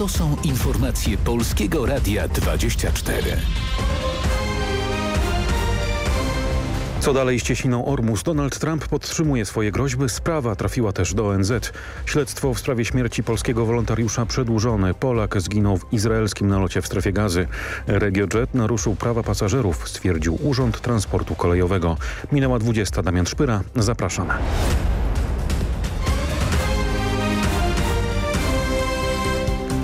To są informacje Polskiego Radia 24. Co dalej z cieśniną Ormus? Donald Trump podtrzymuje swoje groźby. Sprawa trafiła też do ONZ. Śledztwo w sprawie śmierci polskiego wolontariusza przedłużone. Polak zginął w izraelskim nalocie w strefie gazy. RegioJet naruszył prawa pasażerów, stwierdził Urząd Transportu Kolejowego. Minęła 20. Damian Szpyra. Zapraszam.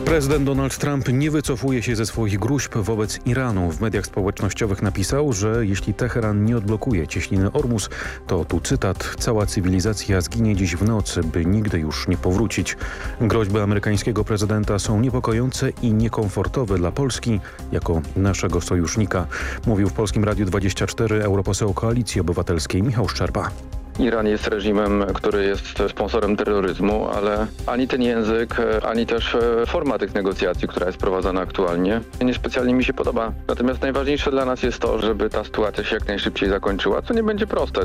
Prezydent Donald Trump nie wycofuje się ze swoich gruźb wobec Iranu. W mediach społecznościowych napisał, że jeśli Teheran nie odblokuje cieśniny Ormus, to tu cytat, cała cywilizacja zginie dziś w nocy, by nigdy już nie powrócić. Groźby amerykańskiego prezydenta są niepokojące i niekomfortowe dla Polski jako naszego sojusznika, mówił w Polskim Radiu 24 europoseł Koalicji Obywatelskiej Michał Szczerba. Iran jest reżimem, który jest sponsorem terroryzmu, ale ani ten język, ani też e, forma tych negocjacji, która jest prowadzona aktualnie, niespecjalnie mi się podoba. Natomiast najważniejsze dla nas jest to, żeby ta sytuacja się jak najszybciej zakończyła, co nie będzie proste.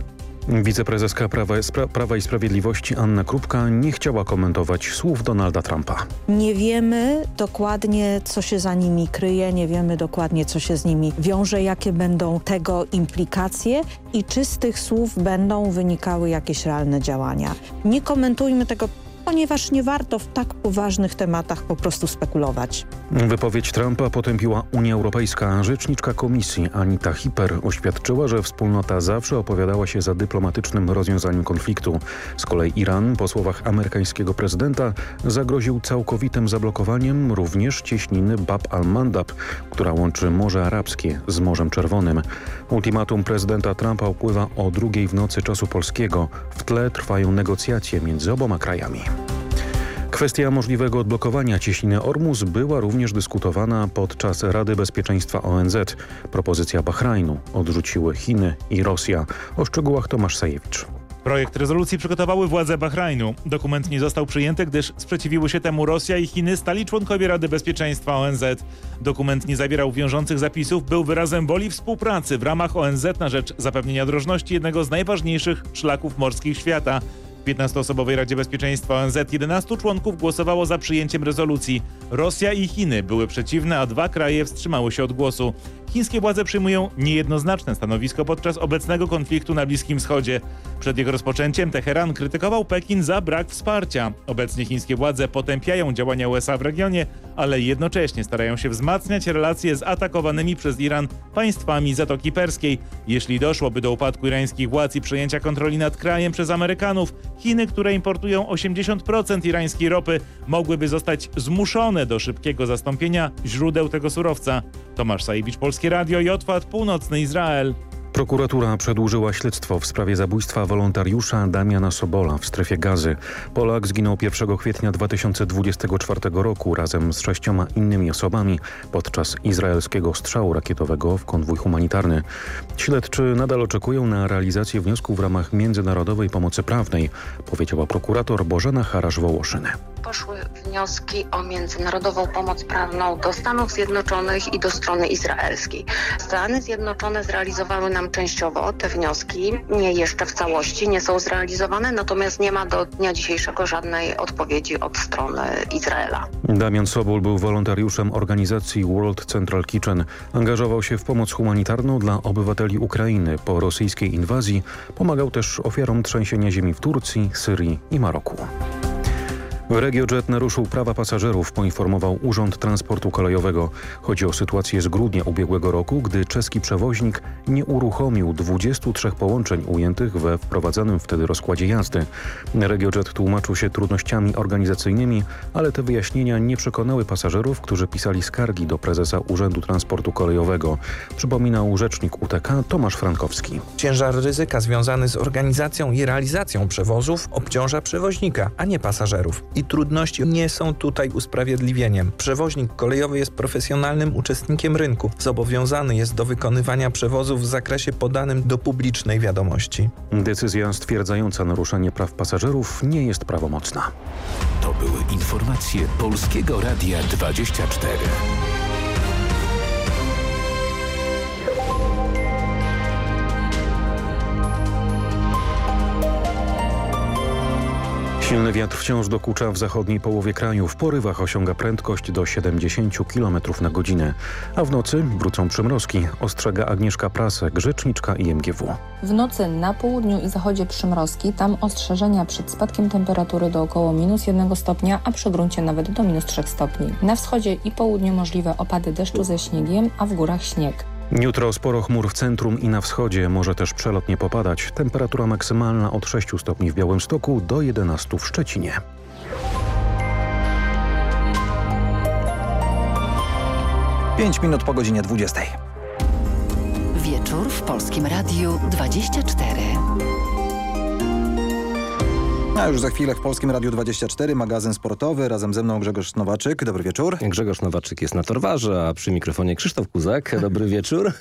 Wiceprezeska Prawa, Prawa i Sprawiedliwości Anna Krupka nie chciała komentować słów Donalda Trumpa. Nie wiemy dokładnie, co się za nimi kryje, nie wiemy dokładnie, co się z nimi wiąże, jakie będą tego implikacje i czy z tych słów będą wynikały jakieś realne działania. Nie komentujmy tego ponieważ nie warto w tak poważnych tematach po prostu spekulować. Wypowiedź Trumpa potępiła Unia Europejska. Rzeczniczka Komisji Anita Hiper oświadczyła, że wspólnota zawsze opowiadała się za dyplomatycznym rozwiązaniem konfliktu. Z kolei Iran po słowach amerykańskiego prezydenta zagroził całkowitym zablokowaniem również cieśniny Bab al-Mandab, która łączy Morze Arabskie z Morzem Czerwonym. Ultimatum prezydenta Trumpa upływa o drugiej w nocy czasu polskiego. W tle trwają negocjacje między oboma krajami. Kwestia możliwego odblokowania cieśniny Ormus była również dyskutowana podczas Rady Bezpieczeństwa ONZ. Propozycja Bahrajnu odrzuciły Chiny i Rosja. O szczegółach Tomasz Sajewicz. Projekt rezolucji przygotowały władze Bahrajnu. Dokument nie został przyjęty, gdyż sprzeciwiły się temu Rosja i Chiny, stali członkowie Rady Bezpieczeństwa ONZ. Dokument nie zawierał wiążących zapisów, był wyrazem woli współpracy w ramach ONZ na rzecz zapewnienia drożności jednego z najważniejszych szlaków morskich świata. W 15-osobowej Radzie Bezpieczeństwa ONZ 11 członków głosowało za przyjęciem rezolucji. Rosja i Chiny były przeciwne, a dwa kraje wstrzymały się od głosu. Chińskie władze przyjmują niejednoznaczne stanowisko podczas obecnego konfliktu na Bliskim Wschodzie. Przed jego rozpoczęciem Teheran krytykował Pekin za brak wsparcia. Obecnie chińskie władze potępiają działania USA w regionie, ale jednocześnie starają się wzmacniać relacje z atakowanymi przez Iran państwami Zatoki Perskiej. Jeśli doszłoby do upadku irańskich władz i przejęcia kontroli nad krajem przez Amerykanów, Chiny, które importują 80% irańskiej ropy, mogłyby zostać zmuszone do szybkiego zastąpienia źródeł tego surowca. Tomasz Sajewicz, Polskie Radio i Otwad, Północny Izrael. Prokuratura przedłużyła śledztwo w sprawie zabójstwa wolontariusza Damiana Sobola w strefie gazy. Polak zginął 1 kwietnia 2024 roku razem z sześcioma innymi osobami podczas izraelskiego strzału rakietowego w konwój humanitarny. Śledczy nadal oczekują na realizację wniosku w ramach międzynarodowej pomocy prawnej, powiedziała prokurator Bożena Harasz-Wołoszyny poszły wnioski o międzynarodową pomoc prawną do Stanów Zjednoczonych i do strony izraelskiej. Stany Zjednoczone zrealizowały nam częściowo te wnioski, nie jeszcze w całości, nie są zrealizowane, natomiast nie ma do dnia dzisiejszego żadnej odpowiedzi od strony Izraela. Damian Sobol był wolontariuszem organizacji World Central Kitchen. Angażował się w pomoc humanitarną dla obywateli Ukrainy po rosyjskiej inwazji. Pomagał też ofiarom trzęsienia ziemi w Turcji, Syrii i Maroku. RegioJet naruszył prawa pasażerów, poinformował Urząd Transportu Kolejowego. Chodzi o sytuację z grudnia ubiegłego roku, gdy czeski przewoźnik nie uruchomił 23 połączeń ujętych we wprowadzanym wtedy rozkładzie jazdy. RegioJet tłumaczył się trudnościami organizacyjnymi, ale te wyjaśnienia nie przekonały pasażerów, którzy pisali skargi do prezesa Urzędu Transportu Kolejowego. Przypominał rzecznik UTK Tomasz Frankowski. Ciężar ryzyka związany z organizacją i realizacją przewozów obciąża przewoźnika, a nie pasażerów i trudności nie są tutaj usprawiedliwieniem. Przewoźnik kolejowy jest profesjonalnym uczestnikiem rynku. Zobowiązany jest do wykonywania przewozów w zakresie podanym do publicznej wiadomości. Decyzja stwierdzająca naruszenie praw pasażerów nie jest prawomocna. To były informacje Polskiego Radia 24. Silny wiatr wciąż dokucza w zachodniej połowie kraju. W porywach osiąga prędkość do 70 km na godzinę. A w nocy wrócą przymrozki, ostrzega Agnieszka Prasek, rzeczniczka IMGW. W nocy na południu i zachodzie przymrozki, tam ostrzeżenia przed spadkiem temperatury do około minus 1 stopnia, a przy gruncie nawet do minus 3 stopni. Na wschodzie i południu możliwe opady deszczu ze śniegiem, a w górach śnieg. Jutro sporo chmur w centrum i na wschodzie, może też przelotnie popadać. Temperatura maksymalna od 6 stopni w Białymstoku do 11 w Szczecinie. Pięć minut po godzinie 20. Wieczór w Polskim Radiu 24. A już za chwilę w Polskim Radiu 24 magazyn sportowy. Razem ze mną Grzegorz Nowaczyk. Dobry wieczór. Grzegorz Nowaczyk jest na Torwarze, a przy mikrofonie Krzysztof Kuzak. Dobry wieczór.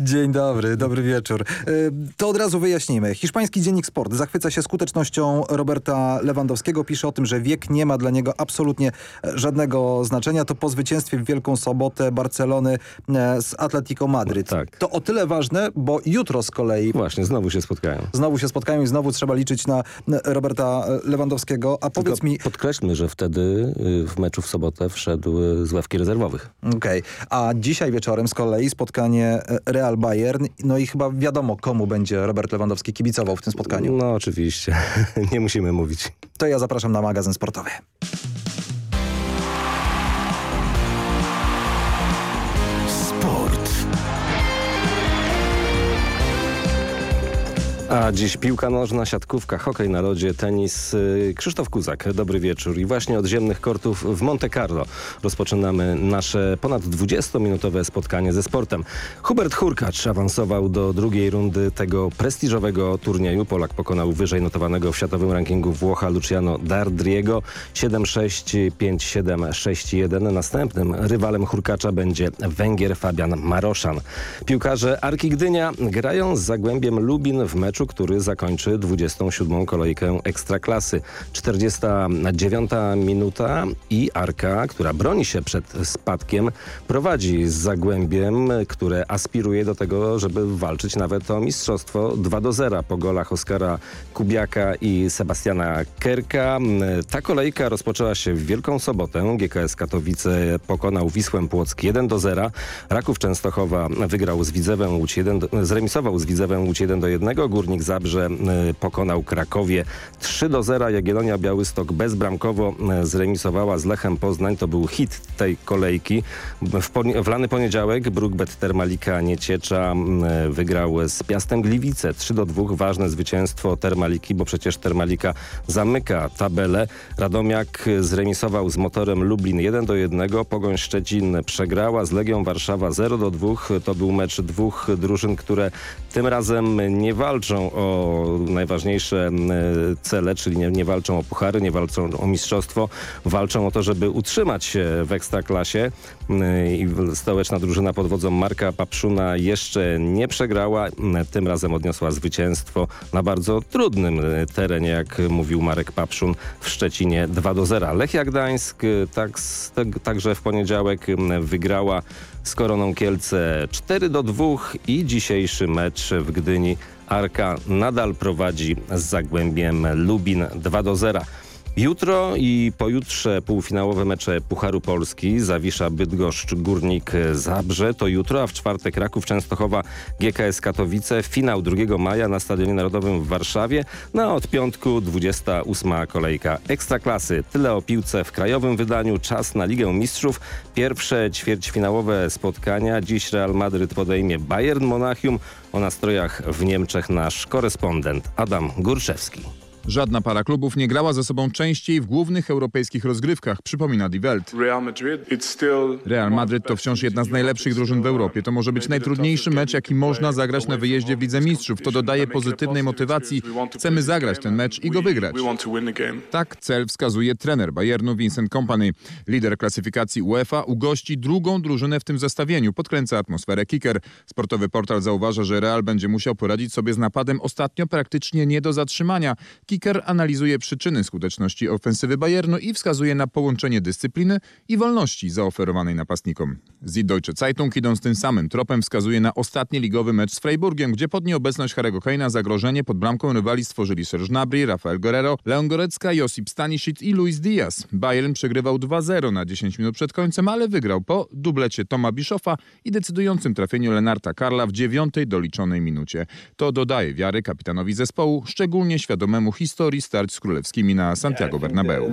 Dzień dobry, dobry wieczór. Y, to od razu wyjaśnimy. Hiszpański dziennik Sport zachwyca się skutecznością Roberta Lewandowskiego. Pisze o tym, że wiek nie ma dla niego absolutnie żadnego znaczenia. To po zwycięstwie w Wielką Sobotę Barcelony e, z Atletico Madryt. Tak. To o tyle ważne, bo jutro z kolei... Właśnie, znowu się spotkają. Znowu się spotkają i znowu trzeba liczyć na Roberta Lewandowskiego. A powiedz Tylko mi... Podkreślmy, że wtedy y, w meczu w sobotę wszedł y, z ławki rezerwowych. Okej, okay. a dzisiaj wieczorem z kolei spotkanie e, Real Bayern. No i chyba wiadomo, komu będzie Robert Lewandowski kibicował w tym spotkaniu. No oczywiście, nie musimy mówić. To ja zapraszam na magazyn sportowy. A dziś piłka nożna, siatkówka, hokej na lodzie, tenis. Krzysztof Kuzak, dobry wieczór. I właśnie od ziemnych kortów w Monte Carlo rozpoczynamy nasze ponad 20-minutowe spotkanie ze sportem. Hubert Hurkacz awansował do drugiej rundy tego prestiżowego turnieju. Polak pokonał wyżej notowanego w światowym rankingu Włocha Luciano Dardriego 7-6, 5-7, 6-1. Następnym rywalem Hurkacza będzie Węgier Fabian Maroszan. Piłkarze Arki Gdynia grają z Zagłębiem Lubin w meczu który zakończy 27. kolejkę Ekstraklasy. 49. minuta i Arka, która broni się przed spadkiem, prowadzi z Zagłębiem, które aspiruje do tego, żeby walczyć nawet o mistrzostwo 2 do 0 po golach Oskara Kubiaka i Sebastiana Kerka. Ta kolejka rozpoczęła się w Wielką Sobotę. GKS Katowice pokonał Wisłę Płock 1 do 0. Raków Częstochowa wygrał z Widzewem Łódź 1 do, zremisował z Widzewem Łódź 1 do 1. Górnik Zabrze pokonał Krakowie 3 do 0. Jagiellonia Białystok bezbramkowo zremisowała z Lechem Poznań. To był hit tej kolejki. W, w lany poniedziałek Brookbet Termalika Nieciecza wygrał z Piastem Gliwice 3 do 2. Ważne zwycięstwo Termaliki, bo przecież Termalika zamyka tabelę. Radomiak zremisował z motorem Lublin 1 do 1. Pogoń Szczecin przegrała z Legią Warszawa 0 do 2. To był mecz dwóch drużyn, które tym razem nie walczą o najważniejsze cele, czyli nie, nie, walczą o puchary, nie walczą o mistrzostwo, walczą o to, żeby utrzymać się w Ekstraklasie. I stołeczna drużyna pod wodzą Marka Papszuna jeszcze nie przegrała. Tym razem odniosła zwycięstwo na bardzo trudnym terenie, jak mówił Marek Papszun w Szczecinie 2 do 0. Lechia Gdańsk tak, także w poniedziałek wygrała z Koroną Kielce 4 do 2 i dzisiejszy mecz w Gdyni Arka nadal prowadzi z Zagłębiem Lubin 2 do 0. Jutro i pojutrze półfinałowe mecze Pucharu Polski. Zawisza Bydgoszcz, Górnik, Zabrze. To jutro, a w czwartek Raków Częstochowa, GKS Katowice. Finał 2 maja na Stadionie Narodowym w Warszawie. No a od piątku 28 kolejka Ekstraklasy. Tyle o piłce w krajowym wydaniu. Czas na Ligę Mistrzów. Pierwsze ćwierćfinałowe spotkania. Dziś Real Madryt podejmie Bayern Monachium. O nastrojach w Niemczech nasz korespondent Adam Górczewski. Żadna para klubów nie grała ze sobą częściej w głównych europejskich rozgrywkach, przypomina Die Welt. Real Madrid to wciąż jedna z najlepszych drużyn w Europie. To może być najtrudniejszy mecz, jaki można zagrać na wyjeździe w Lidze Mistrzów. To dodaje pozytywnej motywacji. Chcemy zagrać ten mecz i go wygrać. Tak cel wskazuje trener Bayernu Vincent Kompany. Lider klasyfikacji UEFA ugości drugą drużynę w tym zestawieniu. Podkręca atmosferę kicker. Sportowy portal zauważa, że Real będzie musiał poradzić sobie z napadem ostatnio praktycznie nie do zatrzymania. Kicker analizuje przyczyny skuteczności ofensywy Bayernu i wskazuje na połączenie dyscypliny i wolności zaoferowanej napastnikom. Süddeutsche Zeitung idąc tym samym tropem wskazuje na ostatni ligowy mecz z Freiburgiem, gdzie pod nieobecność Harry'ego Kane'a zagrożenie pod bramką rywali stworzyli Serge Gnabry, Rafael Guerrero, Leon Gorecka, Josip Stanisic i Luis Diaz. Bayern przegrywał 2-0 na 10 minut przed końcem, ale wygrał po dublecie Toma Bischofa i decydującym trafieniu Lenarta Karla w dziewiątej doliczonej minucie. To dodaje wiary kapitanowi zespołu, szczególnie świadomemu historii starć z królewskimi na Santiago Bernabeu.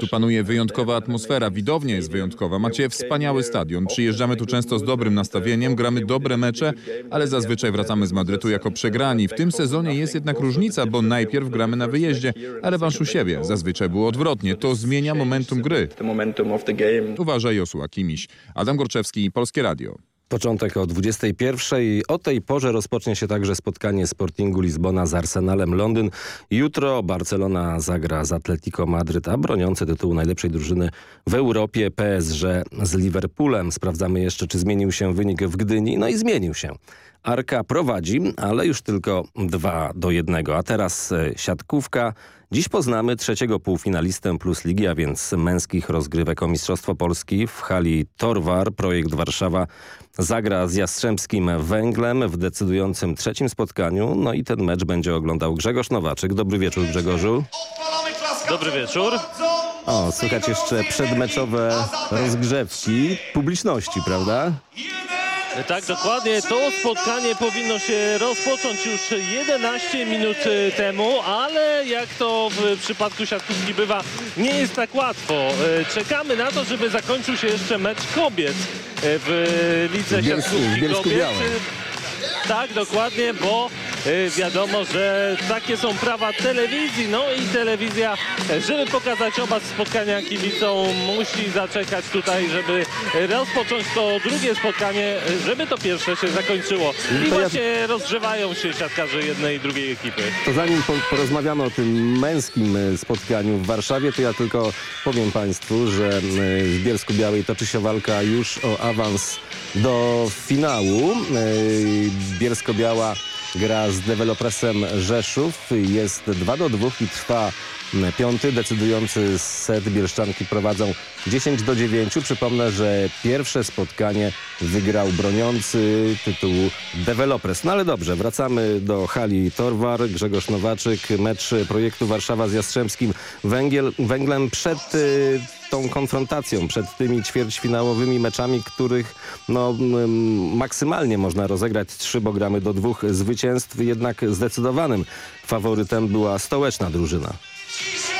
Tu panuje wyjątkowa atmosfera, widownia jest wyjątkowa. Macie wspaniały stadion. Przyjeżdżamy tu często z dobrym nastawieniem, gramy dobre mecze, ale zazwyczaj wracamy z Madrytu jako przegrani. W tym sezonie jest jednak różnica, bo najpierw gramy na wyjeździe, a rewanż u siebie. Zazwyczaj było odwrotnie. To zmienia momentum gry. Uważa Josua Kimiś. Adam Gorczewski, Polskie Radio. Początek o 21. O tej porze rozpocznie się także spotkanie Sportingu Lizbona z Arsenalem Londyn. Jutro Barcelona zagra z Atletico Madryt, a broniący tytułu najlepszej drużyny w Europie PSG z Liverpoolem. Sprawdzamy jeszcze, czy zmienił się wynik w Gdyni. No i zmienił się. Arka prowadzi, ale już tylko 2 do 1. A teraz e, siatkówka. Dziś poznamy trzeciego półfinalistę Plus Ligi, a więc męskich rozgrywek o Mistrzostwo Polski w hali Torwar. Projekt Warszawa zagra z Jastrzębskim Węglem w decydującym trzecim spotkaniu. No i ten mecz będzie oglądał Grzegorz Nowaczyk. Dobry wieczór Grzegorzu. Dobry wieczór. O, słychać jeszcze przedmeczowe rozgrzewki publiczności, prawda? Tak, dokładnie. To spotkanie powinno się rozpocząć już 11 minut e, temu, ale jak to w przypadku siatkówki bywa, nie jest tak łatwo. E, czekamy na to, żeby zakończył się jeszcze mecz kobiet e, w lidze siatkówki kobiet. Tak, dokładnie, bo y, wiadomo, że takie są prawa telewizji. No i telewizja, żeby pokazać oba spotkania kibicom, musi zaczekać tutaj, żeby rozpocząć to drugie spotkanie, żeby to pierwsze się zakończyło. I To ja- właśnie rozgrzewają się siatkarze jednej i drugiej ekipy. To zanim po, porozmawiamy o tym męskim e, spotkaniu w Warszawie, to ja tylko powiem Państwu, że e, w Bielsku Białej toczy się walka już o awans do finału. Bielsko-Biała gra z dewelopresem Rzeszów. Jest 2 do 2 i trwa piąty. Decydujący set Bielszczanki prowadzą 10 do 9. Przypomnę, że pierwsze spotkanie wygrał broniący tytułu Developers. No ale dobrze, wracamy do hali Torwar. Grzegorz Nowaczyk, mecz projektu Warszawa z Jastrzębskim Węgiel, Węglem przed y, tą konfrontacją, przed tymi ćwierćfinałowymi meczami, których no, maksymalnie można rozegrać trzy, bo gramy do dwóch zwycięstw. Jednak zdecydowanym faworytem była stołeczna drużyna. E,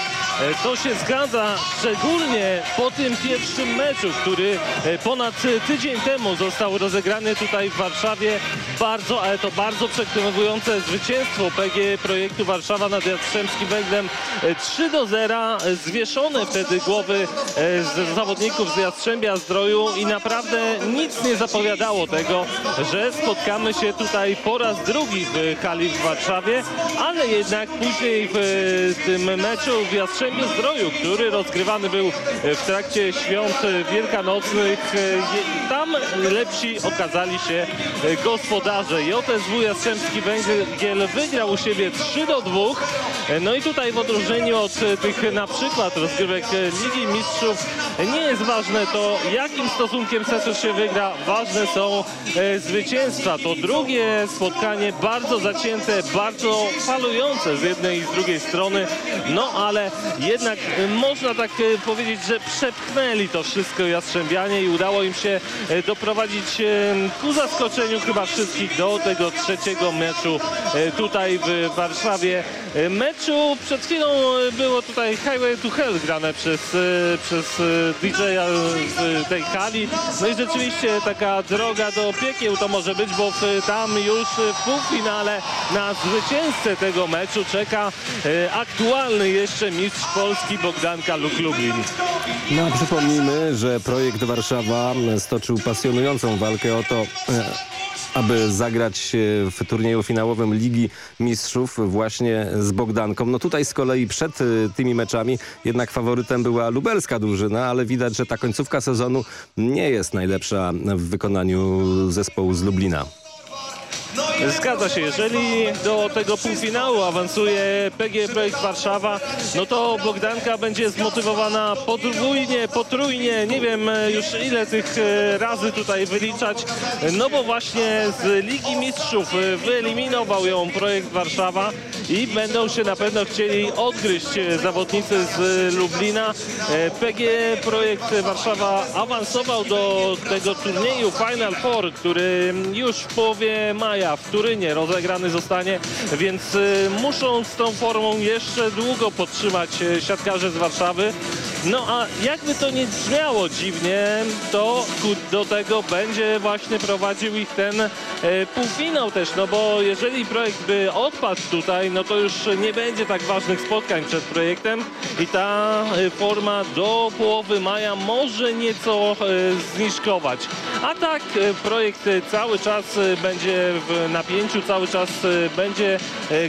To się zgadza, szczególnie po tym pierwszym meczu, który e, ponad e, tydzień temu został rozegrany tutaj w Warszawie. Bardzo, ale to bardzo przekonujące zwycięstwo PG Projektu Warszawa nad Jastrzębskim Węglem. E, 3 do 0, e, zwieszone wtedy głowy e, z zawodników z Jastrzębia Zdroju i naprawdę nic nie zapowiadało tego, że spotkamy się tutaj po raz drugi w hali w Warszawie, ale jednak później w e, tym meczu w Jastrzębiu Zdroju, który rozgrywany był e, w trakcie świąt e, wielkanocnych, e, tam lepsi okazali się gospodarze. JSW Jastrzębski Węgiel wygrał u siebie 3 do 2. E, No i tutaj w odróżnieniu od tych na przykład rozgrywek Ligi Mistrzów nie jest ważne to, jakim stosunkiem setu się wygra. Ważne są zwycięstwa. To drugie spotkanie bardzo zacięte, bardzo falujące z jednej i z drugiej strony. No ale jednak e, można tak e, powiedzieć, że przepchnęli to wszystko Jastrzębianie i udało im się e, doprowadzić ku zaskoczeniu chyba wszystkich do tego trzeciego meczu tutaj w Warszawie. Meczu przed chwilą było tutaj Highway to Hell grane przez, przez DJ-a w tej hali. No i rzeczywiście taka droga do piekieł to może być, bo tam już w półfinale na zwycięzcę tego meczu czeka aktualny jeszcze mistrz Polski Bogdanka Luk Lublin. No przypomnijmy, że projekt Warszawa stoczył pasjonującą walkę o to, e, aby zagrać w turnieju finałowym Ligi Mistrzów właśnie z Bogdanką. No tutaj z kolei przed e, tymi meczami jednak faworytem była lubelska drużyna, ale widać, że ta końcówka sezonu nie jest najlepsza w wykonaniu zespołu z Lublina. Zgadza się, jeżeli do tego półfinału awansuje PG Projekt Warszawa, no to Bogdanka będzie zmotywowana podwójnie, potrójnie, nie wiem już ile tych e, razy tutaj wyliczać, no bo właśnie z Ligi Mistrzów wyeliminował ją Projekt Warszawa i będą się na pewno chcieli odgryźć zawodnicy z Lublina. E, PG Projekt Warszawa awansował do tego turnieju Final Four, który już w połowie maja w Turynie rozegrany zostanie, więc e, muszą z tą formą jeszcze długo podtrzymać e, siatkarze z Warszawy. No a jakby to nie brzmiało dziwnie, to do tego będzie właśnie prowadził ich ten e, półfinał też, no bo jeżeli projekt by odpadł tutaj, no to już nie będzie tak ważnych spotkań przed projektem i ta e, forma do połowy maja może nieco e, zniżkować. A tak e, projekt cały czas e, będzie w napięciu, cały czas e, będzie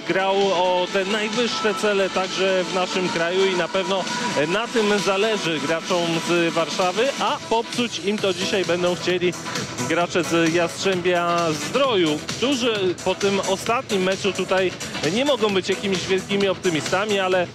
grał o te najwyższe cele także w naszym kraju i na pewno na tym zależy graczom z Warszawy, a popsuć im to dzisiaj będą chcieli gracze z Jastrzębia Zdroju, którzy po tym ostatnim meczu tutaj nie mogą być jakimiś wielkimi optymistami, ale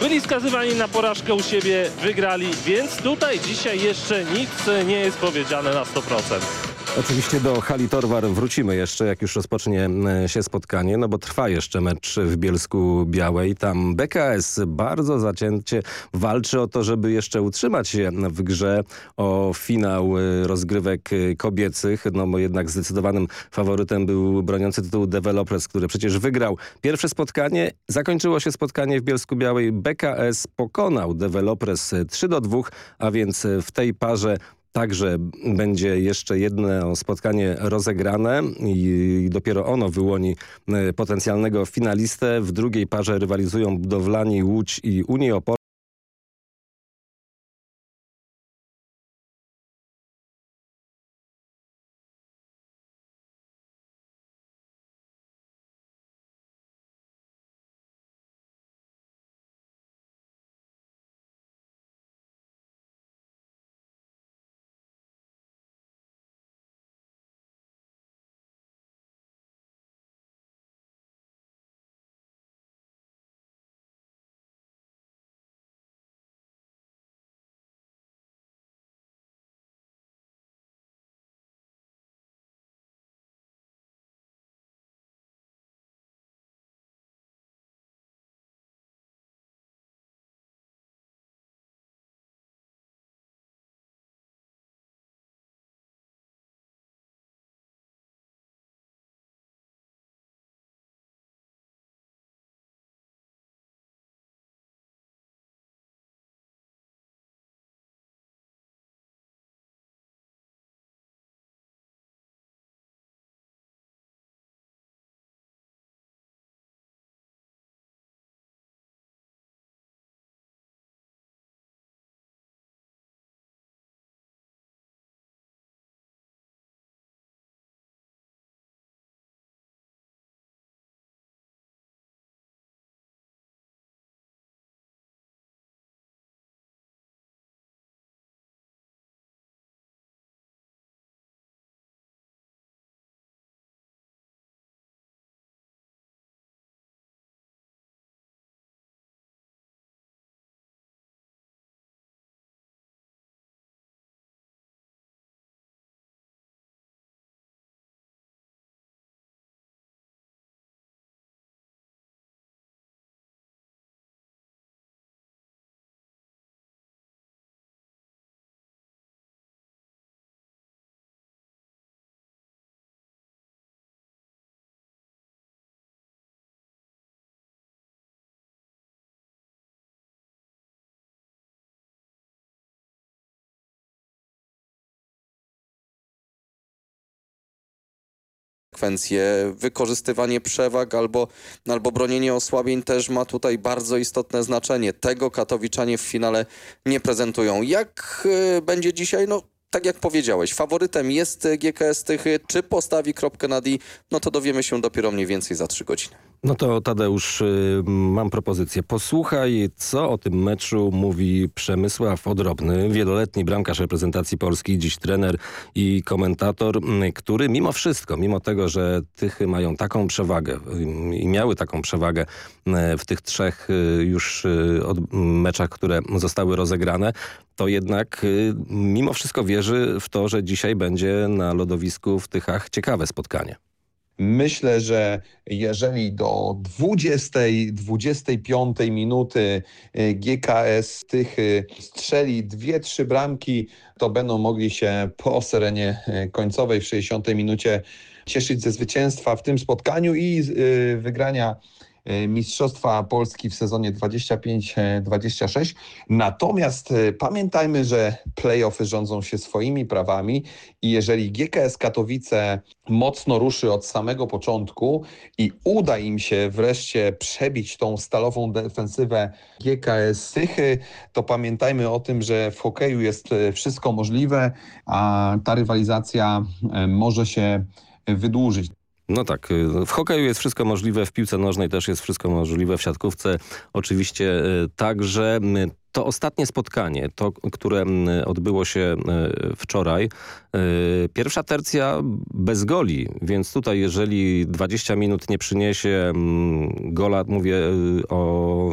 byli skazywani na porażkę u siebie, wygrali, więc tutaj dzisiaj jeszcze nic nie jest powiedziane na 100%. Oczywiście do hali Torwar wrócimy jeszcze, jak już rozpocznie e, się spotkanie, no bo trwa jeszcze mecz w Bielsku Białej. Tam BKS bardzo zacięcie walczy o to, żeby jeszcze utrzymać się w grze o finał e, rozgrywek e, kobiecych, no bo jednak zdecydowanym faworytem był broniący tytułu Developers, który przecież wygrał pierwsze spotkanie. Zakończyło się spotkanie w Bielsku Białej. BKS pokonał Developers 3 do 2, a więc w tej parze Także będzie jeszcze jedno spotkanie rozegrane i dopiero ono wyłoni e, potencjalnego finalistę. W drugiej parze rywalizują Budowlani Łódź i Unii Opol. Konsekwencje. Wykorzystywanie przewag albo, albo bronienie osłabień też ma tutaj bardzo istotne znaczenie. Tego katowiczanie w finale nie prezentują. Jak y, będzie dzisiaj? No tak jak powiedziałeś, faworytem jest GKS Tychy. Czy postawi kropkę na D? No to dowiemy się dopiero mniej więcej za trzy godziny. No to Tadeusz, y, mam propozycję. Posłuchaj, co o tym meczu mówi Przemysław Odrobny, wieloletni bramkarz reprezentacji Polski, dziś trener i komentator, y, który mimo wszystko, mimo tego, że Tychy mają taką przewagę y, i miały taką przewagę y, w tych trzech już meczach, które zostały rozegrane, to jednak mimo wszystko wierzy w to, że dzisiaj będzie na lodowisku w Tychach ciekawe spotkanie. Myślę, że jeżeli do 20, 25 minuty y, GKS Tychy strzeli dwie, trzy bramki, to będą mogli się po serenie y, końcowej w 60 minucie cieszyć ze zwycięstwa w tym spotkaniu i y, wygrania Mistrzostwa Polski w sezonie 25-26. Natomiast pamiętajmy, że playoffy rządzą się swoimi prawami i jeżeli GKS Katowice mocno ruszy od samego początku i uda im się wreszcie przebić tą stalową defensywę GKS Tychy, to pamiętajmy o tym, że w hokeju jest wszystko możliwe, a ta rywalizacja może się wydłużyć. No tak, w hokeju jest wszystko możliwe, w piłce nożnej też jest wszystko możliwe, w siatkówce oczywiście także. To ostatnie spotkanie, to, które odbyło się wczoraj, pierwsza tercja bez goli, więc tutaj jeżeli 20 minut nie przyniesie gola, mówię o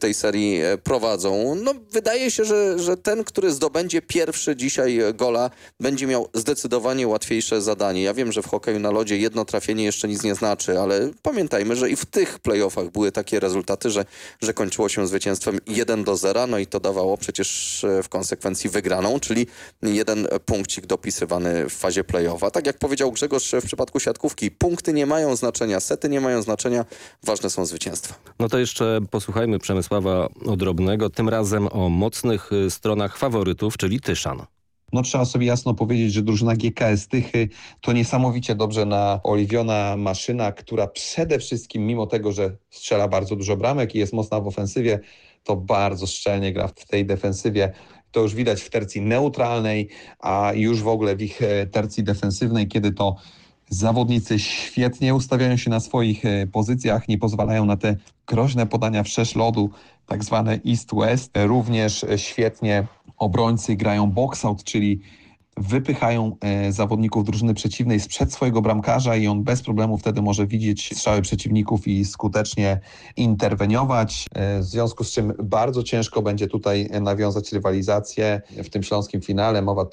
tej serii prowadzą. No, wydaje się, że, że ten, który zdobędzie pierwszy dzisiaj gola, będzie miał zdecydowanie łatwiejsze zadanie. Ja wiem, że w hokeju na lodzie jedno trafienie jeszcze nic nie znaczy, ale pamiętajmy, że i w tych playoffach były takie rezultaty, że, że kończyło się zwycięstwem 1 do 0, no i to dawało przecież w konsekwencji wygraną, czyli jeden punkcik dopisywany w fazie playoffa. Tak jak powiedział Grzegorz w przypadku siatkówki, punkty nie mają znaczenia, sety nie mają znaczenia, ważne są zwycięstwa. No to jeszcze posłuchajmy Przemysława Odrobnego, tym razem o mocnych stronach faworytów, czyli Tyszan. No trzeba sobie jasno powiedzieć, że drużyna GKS Tychy to niesamowicie dobrze naoliwiona maszyna, która przede wszystkim mimo tego, że strzela bardzo dużo bramek i jest mocna w ofensywie, to bardzo szczelnie gra w tej defensywie. To już widać w tercji neutralnej, a już w ogóle w ich tercji defensywnej, kiedy to Zawodnicy świetnie ustawiają się na swoich pozycjach, nie pozwalają na te groźne podania wszerz lodu, tak zwane east-west. Również świetnie obrońcy grają box-out, czyli wypychają zawodników drużyny przeciwnej sprzed swojego bramkarza i on bez problemu wtedy może widzieć strzały przeciwników i skutecznie interweniować. W związku z czym bardzo ciężko będzie tutaj nawiązać rywalizację w tym śląskim finale. Mowa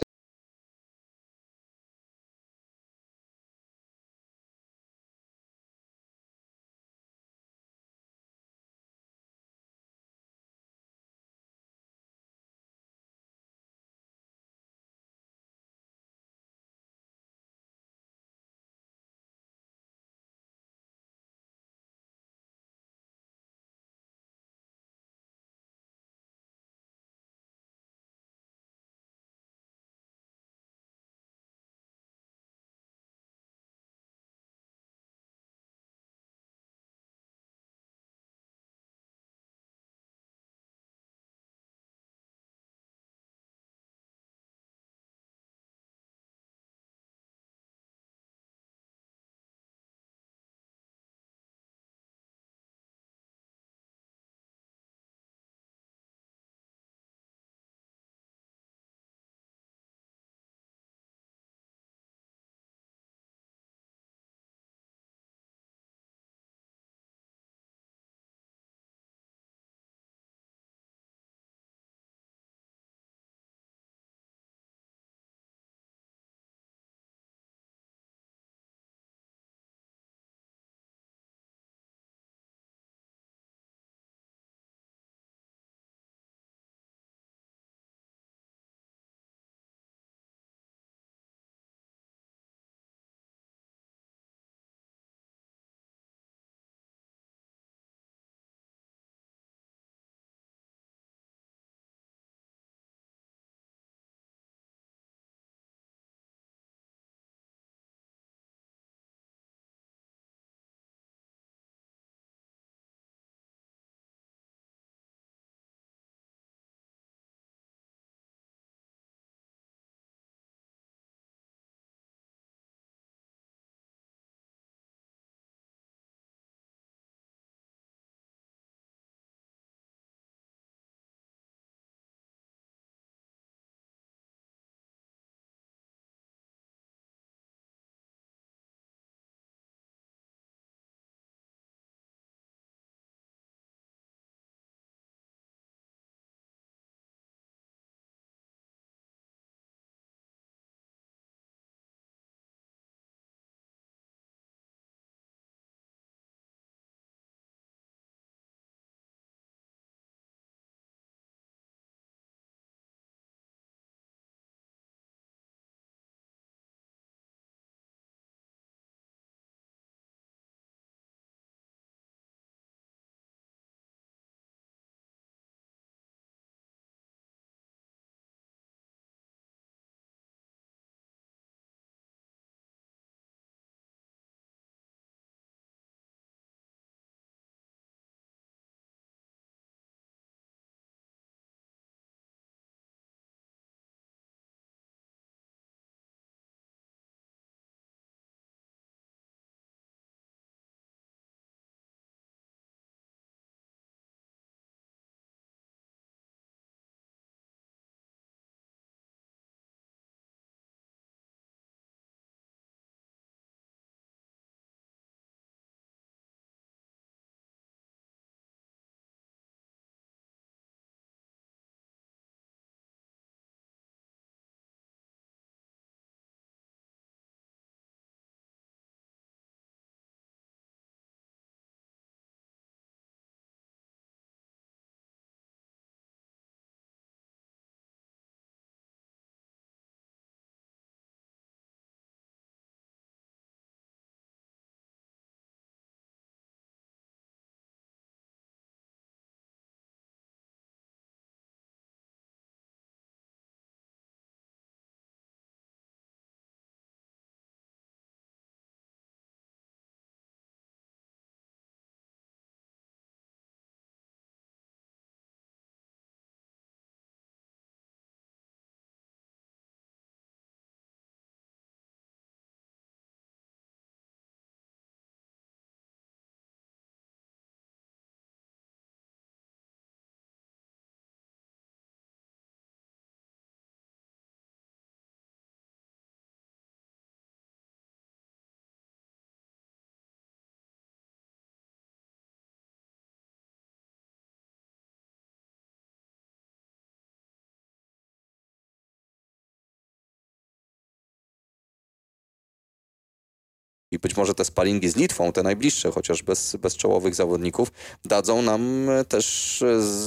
i być może te spalingi z Litwą, te najbliższe, chociaż bez, bez czołowych zawodników, dadzą nam też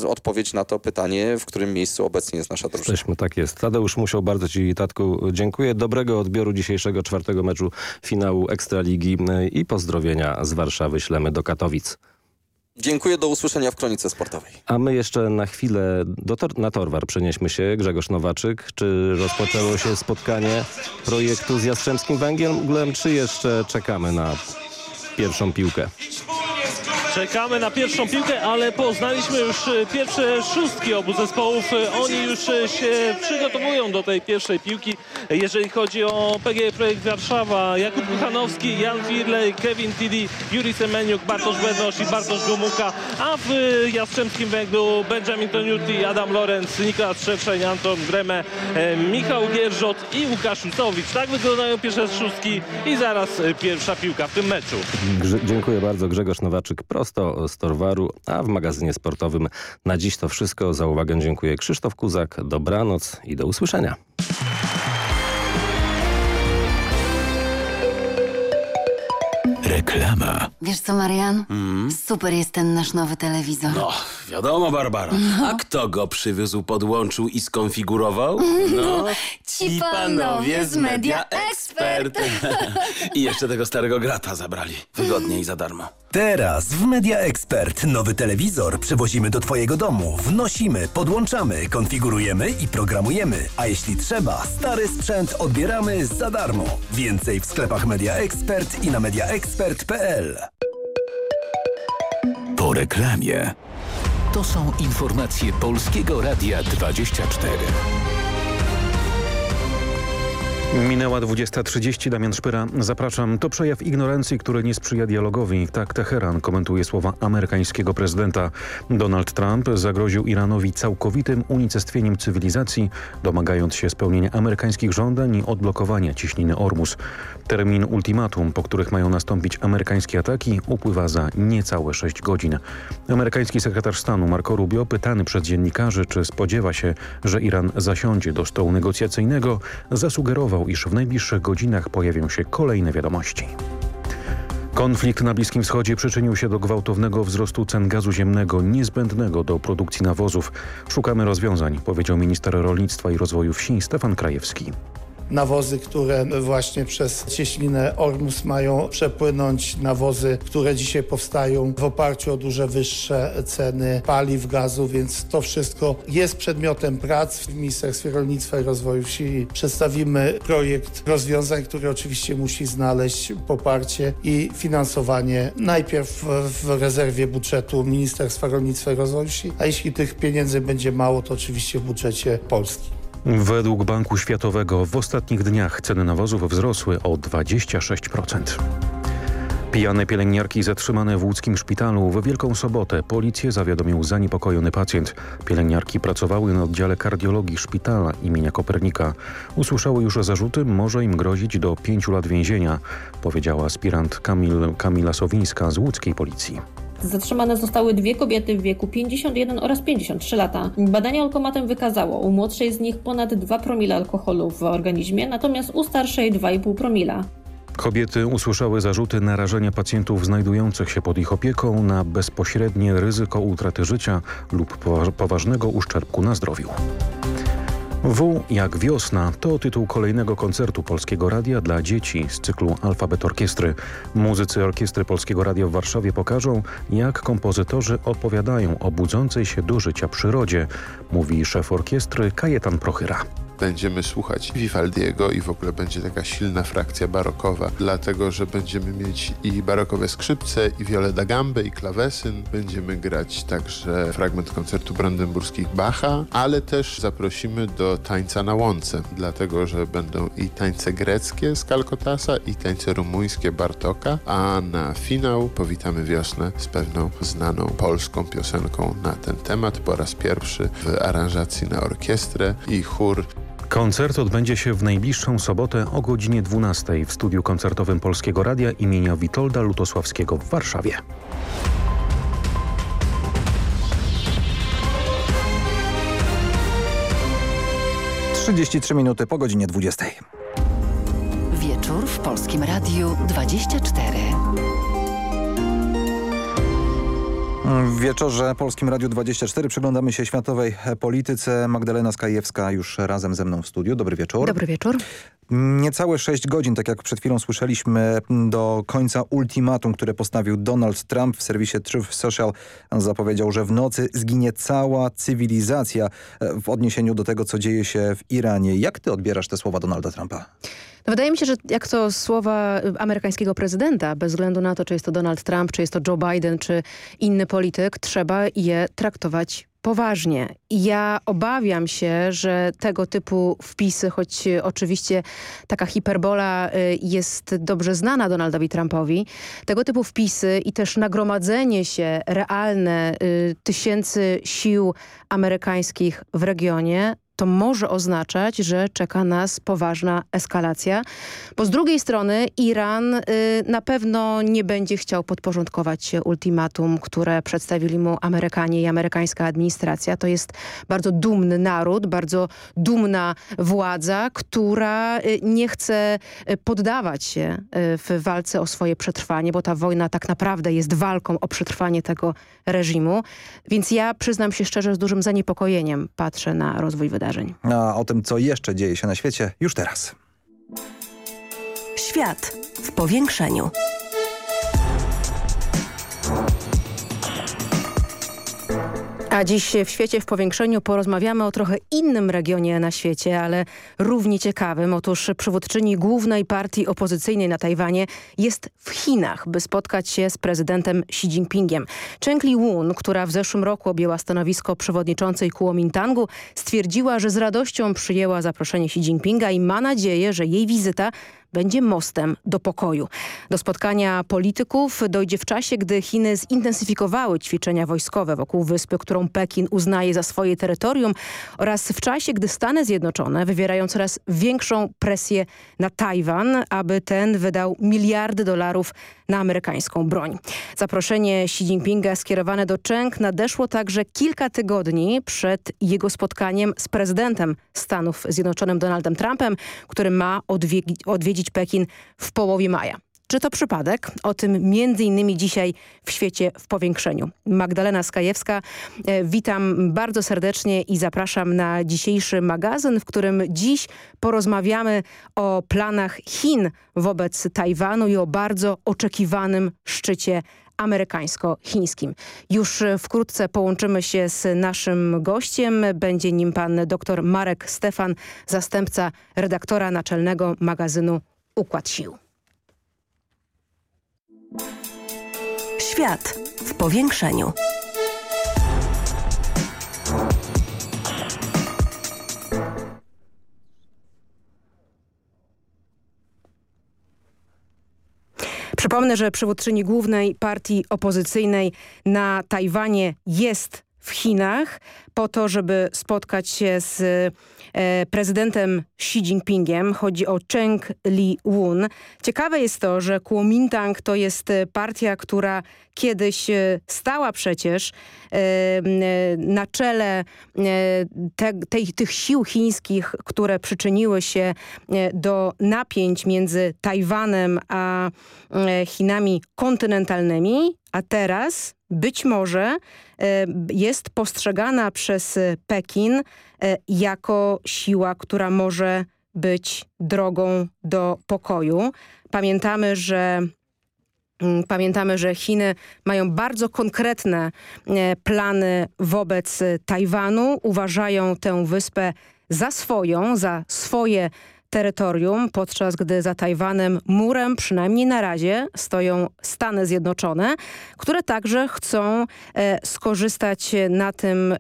odpowiedź na to pytanie, w którym miejscu obecnie jest nasza drużyna. Jesteśmy, tak jest. Tadeusz Musiał, bardzo Ci, Tatku, dziękuję. Dobrego odbioru dzisiejszego czwartego meczu finału Ekstraligi i pozdrowienia z Warszawy ślemy do Katowic. Dziękuję, do usłyszenia w Kronice Sportowej. A my jeszcze na chwilę tor na Torwar przenieśmy się. Grzegorz Nowaczyk, czy rozpoczęło się spotkanie projektu z Jastrzębskim Węglem, czy jeszcze czekamy na pierwszą piłkę? Czekamy na pierwszą piłkę, ale poznaliśmy już e, pierwsze szóstki obu zespołów. E, oni już e, się przygotowują do tej pierwszej piłki. Jeżeli chodzi o PGE Projekt Warszawa, Jakub Kuchanowski, Jan Firlej, Kevin Tidi, Juri Semeniuk, Bartosz Bednosz i Bartosz Gomułka, a w Jastrzębskim Węglu Benjamin Toniuti, Adam Lorenz, Niklas Szerszeń, Anton Greme, Michał Gierżot i Łukasz Jutowicz. Tak wyglądają pierwsze szóstki i zaraz pierwsza piłka w tym meczu. Grze dziękuję bardzo Grzegorz Nowaczyk prosto z Torwaru, a w magazynie sportowym na dziś to wszystko. Za uwagę dziękuję Krzysztof Kuzak, dobranoc i do usłyszenia. Reklama. Wiesz co, Marian? Mm? Super jest ten nasz nowy telewizor. No, wiadomo, Barbara. No. A kto go przywiózł, podłączył i skonfigurował? No, ci panowie z Media Expert. I jeszcze tego starego grata zabrali. Wygodnie i za darmo. Teraz w Media Expert nowy telewizor przywozimy do Twojego domu, wnosimy, podłączamy, konfigurujemy i programujemy. A jeśli trzeba, stary sprzęt odbieramy za darmo. Więcej w sklepach Media Expert i na mediaexpert.pl. Po reklamie. To są informacje Polskiego Radia 24. Minęła 20.30, Damian Szpyra. Zapraszam. To przejaw ignorancji, który nie sprzyja dialogowi. Tak Teheran komentuje słowa amerykańskiego prezydenta. Donald Trump zagroził Iranowi całkowitym unicestwieniem cywilizacji, domagając się spełnienia amerykańskich żądań i odblokowania ciśniny Ormus. Termin ultimatum, po których mają nastąpić amerykańskie ataki, upływa za niecałe 6 godzin. Amerykański sekretarz stanu Marco Rubio, pytany przez dziennikarzy, czy spodziewa się, że Iran zasiądzie do stołu negocjacyjnego, zasugerował, iż w najbliższych godzinach pojawią się kolejne wiadomości. Konflikt na Bliskim Wschodzie przyczynił się do gwałtownego wzrostu cen gazu ziemnego niezbędnego do produkcji nawozów. Szukamy rozwiązań, powiedział minister rolnictwa i rozwoju wsi Stefan Krajewski nawozy, które właśnie przez cieśninę Ormus mają przepłynąć, nawozy, które dzisiaj powstają w oparciu o duże wyższe ceny paliw, gazu, więc to wszystko jest przedmiotem prac w Ministerstwie Rolnictwa i Rozwoju Wsi. Przedstawimy projekt rozwiązań, który oczywiście musi znaleźć poparcie i finansowanie najpierw w rezerwie budżetu Ministerstwa Rolnictwa i Rozwoju Wsi, a jeśli tych pieniędzy będzie mało, to oczywiście w budżecie Polski. Według Banku Światowego w ostatnich dniach ceny nawozów wzrosły o 26%. Pijane pielęgniarki zatrzymane w łódzkim szpitalu w Wielką Sobotę. Policję zawiadomił zaniepokojony pacjent. Pielęgniarki pracowały na oddziale kardiologii szpitala imienia Kopernika. Usłyszały już zarzuty, może im grozić do pięciu lat więzienia, powiedziała aspirant Kamil, Kamila Sowińska z łódzkiej policji. Zatrzymane zostały dwie kobiety w wieku 51 oraz 53 lata. Badanie alkomatem wykazało u młodszej z nich ponad 2 promile alkoholu w organizmie, natomiast u starszej 2,5 promila. Kobiety usłyszały zarzuty narażenia pacjentów znajdujących się pod ich opieką na bezpośrednie ryzyko utraty życia lub poważnego uszczerbku na zdrowiu. W jak wiosna to tytuł kolejnego koncertu Polskiego Radia dla dzieci z cyklu Alfabet Orkiestry. Muzycy Orkiestry Polskiego Radia w Warszawie pokażą, jak kompozytorzy opowiadają o budzącej się do życia przyrodzie, mówi szef orkiestry Kajetan Prochyra będziemy słuchać Vivaldiego i w ogóle będzie taka silna frakcja barokowa, dlatego że będziemy mieć i barokowe skrzypce, i wiole da gambe, i klawesyn. Będziemy grać także fragment koncertu brandenburskich Bacha, ale też zaprosimy do tańca na łące, dlatego że będą i tańce greckie z Kalkotasa, i tańce rumuńskie Bartoka, a na finał powitamy wiosnę z pewną znaną polską piosenką na ten temat po raz pierwszy w aranżacji na orkiestrę i chór Koncert odbędzie się w najbliższą sobotę o godzinie 12 w studiu koncertowym Polskiego Radia imienia Witolda Lutosławskiego w Warszawie. Trzydzieści trzy minuty po godzinie 20. Wieczór w Polskim Radiu 24. W wieczorze Polskim Radiu 24 przyglądamy się światowej polityce. Magdalena Skajewska już razem ze mną w studiu. Dobry wieczór. Dobry wieczór. Niecałe 6 godzin, tak jak przed chwilą słyszeliśmy, do końca ultimatum, które postawił Donald Trump w serwisie Truth Social. Zapowiedział, że w nocy zginie cała cywilizacja w odniesieniu do tego, co dzieje się w Iranie. Jak ty odbierasz te słowa Donalda Trumpa? No wydaje mi się, że jak to słowa amerykańskiego prezydenta, bez względu na to, czy jest to Donald Trump, czy jest to Joe Biden, czy inny polityk, trzeba je traktować poważnie. Ja obawiam się, że tego typu wpisy, choć oczywiście taka hiperbola jest dobrze znana Donaldowi Trumpowi, tego typu wpisy i też nagromadzenie się realne tysięcy sił amerykańskich w regionie to może oznaczać, że czeka nas poważna eskalacja. Bo z drugiej strony Iran y, na pewno nie będzie chciał podporządkować się ultimatum, które przedstawili mu Amerykanie i amerykańska administracja. To jest bardzo dumny naród, bardzo dumna władza, która y, nie chce y, poddawać się y, w walce o swoje przetrwanie, bo ta wojna tak naprawdę jest walką o przetrwanie tego reżimu. Więc ja przyznam się szczerze, z dużym zaniepokojeniem patrzę na rozwój wydarzeń. A o tym, co jeszcze dzieje się na świecie, już teraz. Świat w powiększeniu. A dziś w świecie w powiększeniu porozmawiamy o trochę innym regionie na świecie, ale równie ciekawym. Otóż przywódczyni głównej partii opozycyjnej na Tajwanie jest w Chinach, by spotkać się z prezydentem Xi Jinpingiem. Cheng Li-wun, która w zeszłym roku objęła stanowisko przewodniczącej Kuomintangu, stwierdziła, że z radością przyjęła zaproszenie Xi Jinpinga i ma nadzieję, że jej wizyta będzie mostem do pokoju. Do spotkania polityków dojdzie w czasie, gdy Chiny zintensyfikowały ćwiczenia wojskowe wokół wyspy, którą Pekin uznaje za swoje terytorium oraz w czasie, gdy Stany Zjednoczone wywierają coraz większą presję na Tajwan, aby ten wydał miliardy dolarów na amerykańską broń. Zaproszenie Xi Jinpinga skierowane do Cheng nadeszło także kilka tygodni przed jego spotkaniem z prezydentem Stanów Zjednoczonych Donaldem Trumpem, który ma odwiedzić, odwiedzić Pekin w połowie maja. Czy to przypadek? O tym między innymi dzisiaj w świecie w powiększeniu. Magdalena Skajewska, e, witam bardzo serdecznie i zapraszam na dzisiejszy magazyn, w którym dziś porozmawiamy o planach Chin wobec Tajwanu i o bardzo oczekiwanym szczycie amerykańsko-chińskim. Już wkrótce połączymy się z naszym gościem. Będzie nim pan dr Marek Stefan, zastępca redaktora naczelnego magazynu Układ Sił. Świat w powiększeniu. Przypomnę, że przywódczyni głównej partii opozycyjnej na Tajwanie jest w Chinach po to, żeby spotkać się z prezydentem Xi Jinpingiem. Chodzi o Cheng Li-wun. Ciekawe jest to, że Kuomintang to jest partia, która kiedyś e, stała przecież e, na czele te, tych sił chińskich, które przyczyniły się do napięć między Tajwanem a Chinami kontynentalnymi, a teraz być może jest postrzegana przez Pekin jako siła, która może być drogą do pokoju. Pamiętamy, że Pamiętamy, że Chiny mają bardzo konkretne plany wobec Tajwanu. Uważają tę wyspę za swoją, za swoje terytorium, podczas gdy za Tajwanem murem, przynajmniej na razie, stoją Stany Zjednoczone, które także chcą e, skorzystać na tym e,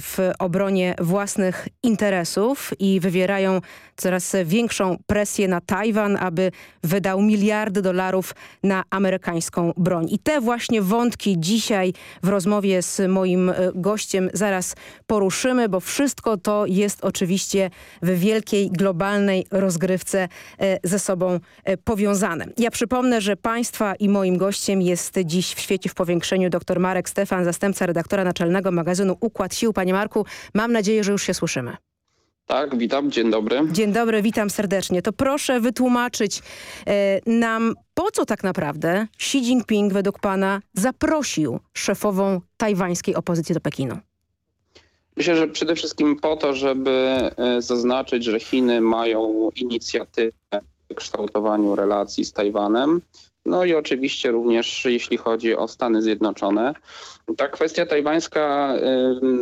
w obronie własnych interesów i wywierają coraz większą presję na Tajwan, aby wydał miliardy dolarów na amerykańską broń. I te właśnie wątki dzisiaj w rozmowie z moim e, gościem zaraz poruszymy, bo wszystko to jest oczywiście w wielkiej, globalnej rozgrywce e, ze sobą e, powiązane. Ja przypomnę, że Państwa i moim gościem jest dziś w świecie w powiększeniu dr Marek Stefan, zastępca redaktora naczelnego magazynu Układ Sił. Panie Marku, mam nadzieję, że już się słyszymy. Tak, witam, dzień dobry. Dzień dobry, witam serdecznie. To proszę wytłumaczyć e, nam, po co tak naprawdę Xi Jinping według pana zaprosił szefową tajwańskiej opozycji do Pekinu? Myślę, że przede wszystkim po to, żeby e, zaznaczyć, że Chiny mają inicjatywę w kształtowaniu relacji z Tajwanem. No i oczywiście również jeśli chodzi o Stany Zjednoczone. Ta kwestia tajwańska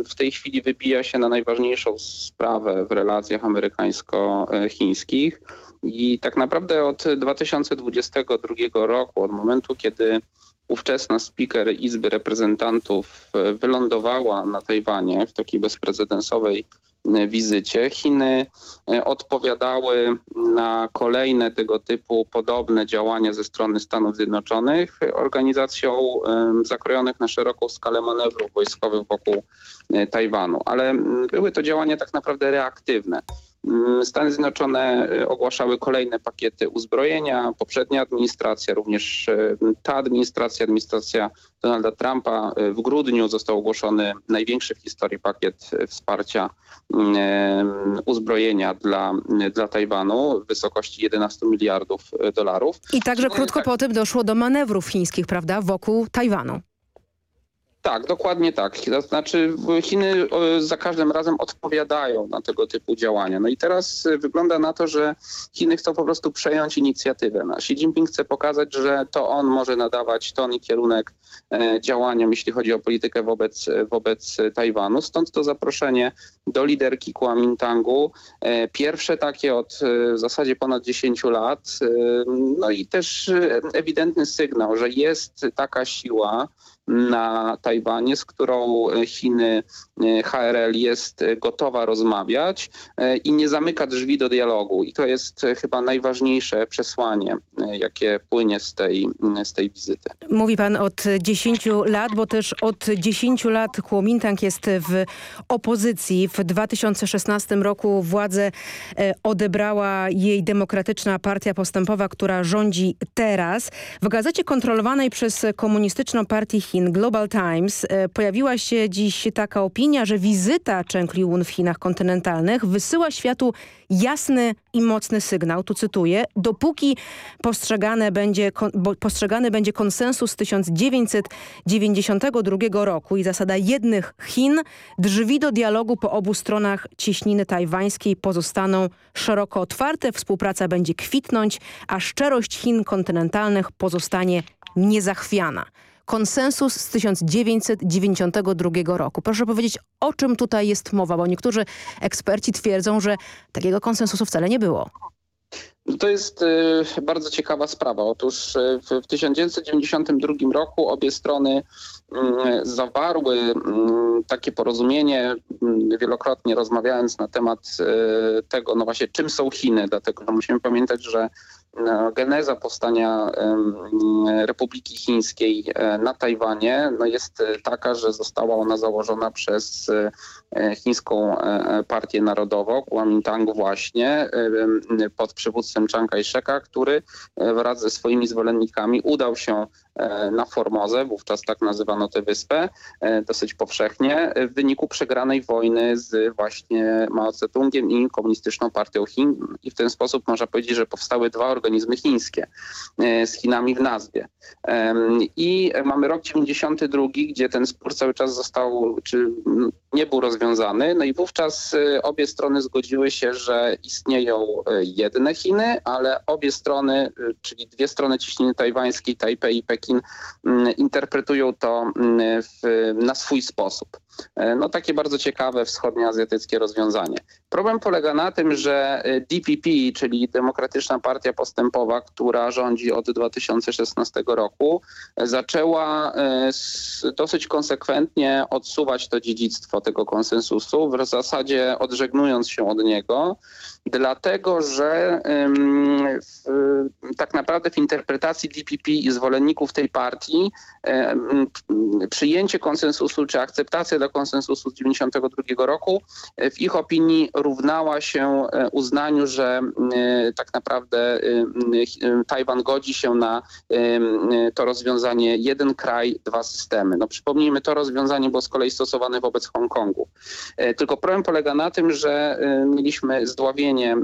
w tej chwili wybija się na najważniejszą sprawę w relacjach amerykańsko-chińskich. I tak naprawdę od 2022 roku, od momentu, kiedy ówczesna speaker Izby Reprezentantów wylądowała na Tajwanie w takiej bezprecedensowej wizycie. Chiny e, odpowiadały na kolejne tego typu podobne działania ze strony Stanów Zjednoczonych organizacją zakrojonych na szeroką skalę manewrów wojskowych wokół e, Tajwanu. Ale były to działania tak naprawdę reaktywne. Mm, Stany Zjednoczone e, ogłaszały kolejne pakiety uzbrojenia. Poprzednia administracja, również e, ta administracja, administracja Donalda Trumpa e, w grudniu został ogłoszony największy w historii pakiet wsparcia mm, uzbrojenia dla, dla Tajwanu w wysokości 11 miliardów dolarów. I także krótko tak... po tym doszło do manewrów chińskich, prawda, wokół Tajwanu. Tak, dokładnie tak. To znaczy Chiny za każdym razem odpowiadają na tego typu działania. No i teraz wygląda na to, że Chiny chcą po prostu przejąć inicjatywę. No, Xi Jinping chce pokazać, że to on może nadawać ton i kierunek e, działaniom, jeśli chodzi o politykę wobec, wobec Tajwanu. Stąd to zaproszenie do liderki Kuomintangu. E, pierwsze takie od e, w zasadzie ponad 10 lat. No i też ewidentny sygnał, że jest taka siła, na Tajwanie, z którą Chiny, e, HRL jest gotowa rozmawiać e, i nie zamyka drzwi do dialogu. I to jest chyba najważniejsze przesłanie, e, jakie płynie z tej, z tej wizyty. Mówi pan od 10 lat, bo też od 10 lat Kuomintang jest w opozycji. W 2016 roku władzę odebrała jej demokratyczna partia postępowa, która rządzi teraz. W gazecie kontrolowanej przez komunistyczną partię Chin Global Times. E, pojawiła się dziś taka opinia, że wizyta Cheng Liun w Chinach kontynentalnych wysyła światu jasny i mocny sygnał, tu cytuję, dopóki postrzegane będzie, postrzegany będzie konsensus z 1992 roku i zasada jednych Chin, drzwi do dialogu po obu stronach cieśniny tajwańskiej pozostaną szeroko otwarte, współpraca będzie kwitnąć, a szczerość Chin kontynentalnych pozostanie niezachwiana konsensus z 1992 roku. Proszę powiedzieć, o czym tutaj jest mowa, bo niektórzy eksperci twierdzą, że takiego konsensusu wcale nie było. No to jest y, bardzo ciekawa sprawa. Otóż y, w, w 1992 roku obie strony y, zawarły mm, takie porozumienie, mm, wielokrotnie rozmawiając na temat y, tego, no właśnie czym są Chiny, dlatego musimy pamiętać, że geneza powstania Republiki Chińskiej e, na Tajwanie no jest taka, że została ona założona przez e, chińską e, partię narodową, Kuomintang właśnie, pod przywództwem Chiang Kai-sheka, który wraz ze swoimi zwolennikami udał się E, na Formozę, wówczas tak nazywano tę wyspę, e, dosyć powszechnie, w wyniku przegranej wojny z właśnie Mao Tse-tungiem i Komunistyczną Partią Chin. I w ten sposób można powiedzieć, że powstały dwa organizmy chińskie e, z Chinami w nazwie. I mamy rok 92, gdzie ten spór cały czas został, czy nie był rozwiązany. No i wówczas obie strony zgodziły się, że istnieją jedne Chiny, ale obie strony, czyli dwie strony ciśniny tajwańskiej, Tajpej i Pekin, Mm, interpretują to mm, w, na swój sposób. E, no takie bardzo ciekawe wschodnioazjatyckie rozwiązanie. Problem polega na tym, że e, DPP, czyli Demokratyczna Partia Postępowa, która rządzi od 2016 roku, e, zaczęła dosyć konsekwentnie odsuwać to dziedzictwo tego konsensusu, w zasadzie odżegnując się od niego, dlatego że w, tak naprawdę w interpretacji DPP i zwolenników tej partii przyjęcie konsensusu czy akceptacja do konsensusu z 1992 roku e, w ich opinii równała się e, uznaniu, że e, tak naprawdę Tajwan godzi się na to rozwiązanie jeden kraj, dwa systemy. No przypomnijmy, to rozwiązanie było z kolei stosowane wobec Hongkongu. Tylko problem polega na tym, że mieliśmy zdławienie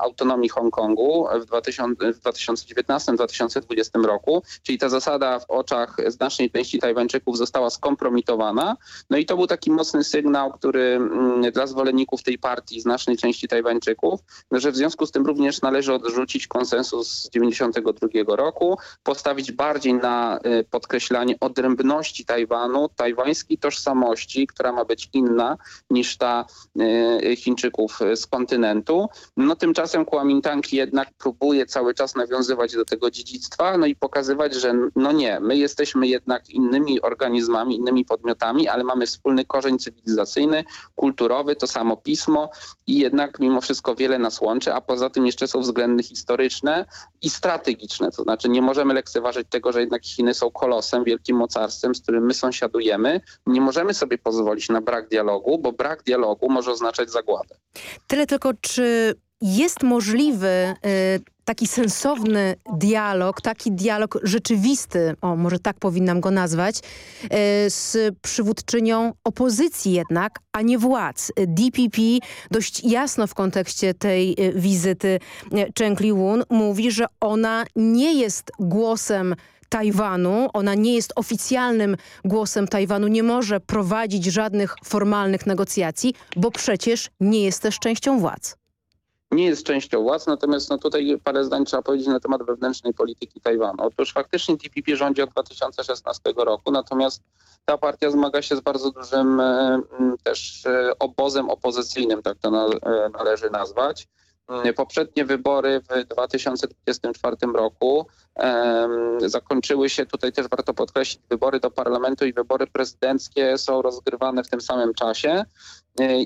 autonomii Hongkongu w 2019-2020 roku, czyli ta zasada w oczach znacznej części Tajwańczyków została skompromitowana. No i to był taki mocny sygnał, który mm, dla zwolenników tej partii, znacznej części Tajwańczyków, że w związku z tym również należy odrzucić konsensus z 1992 roku, postawić bardziej na y, podkreślanie odrębności Tajwanu, tajwańskiej tożsamości, która ma być inna niż ta y, Chińczyków z kontynentu. No tymczasem Kuomintang jednak próbuje cały czas nawiązywać do tego dziedzictwa, no i pokazywać, że no nie, my jesteśmy jednak innymi organizmami, innymi podmiotami, ale mamy wspólny korzeń cywilizacyjny, kulturowy, to samo pismo i jednak mimo wszystko wiele nas łączy, a poza tym jeszcze są względy historyczne i strategiczne. To znaczy nie możemy lekceważyć tego, że jednak Chiny są kolosem, wielkim mocarstwem, z którym my sąsiadujemy. Nie możemy sobie pozwolić na brak dialogu, bo brak dialogu może oznaczać zagładę. Tyle tylko, czy jest możliwy y, taki sensowny dialog, taki dialog rzeczywisty, o może tak powinnam go nazwać, y, z przywódczynią opozycji jednak, a nie władz. DPP dość jasno w kontekście tej y, wizyty Cheng Li-wun mówi, że ona nie jest głosem Tajwanu. Ona nie jest oficjalnym głosem Tajwanu, nie może prowadzić żadnych formalnych negocjacji, bo przecież nie jest też częścią władz nie jest częścią władz, natomiast no tutaj parę zdań trzeba powiedzieć na temat wewnętrznej polityki Tajwanu. Otóż faktycznie DPP rządzi od 2016 roku, natomiast ta partia zmaga się z bardzo dużym e, też e, obozem opozycyjnym, tak to e, należy nazwać. Poprzednie wybory w 2024 roku zakończyły się, tutaj też warto podkreślić, wybory do parlamentu i wybory prezydenckie są rozgrywane w tym samym czasie.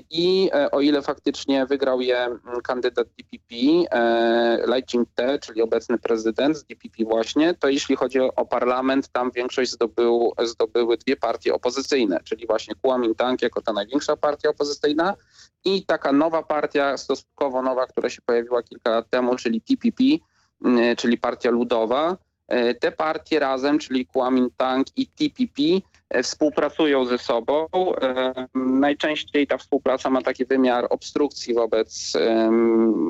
I e, o ile faktycznie wygrał je mm, kandydat DPP, e, Lai Ching-te, czyli obecny prezydent z DPP właśnie, to jeśli chodzi o parlament, tam większość zdobył, zdobyły dwie partie opozycyjne, czyli właśnie Kuomintang jako ta największa partia opozycyjna i taka nowa partia, stosunkowo nowa, która się pojawiła kilka lat temu, czyli TPP, mm, czyli Partia Ludowa. E, te partie razem, czyli Kuomintang i TPP, E, współpracują ze sobą. E, najczęściej ta współpraca ma taki wymiar obstrukcji wobec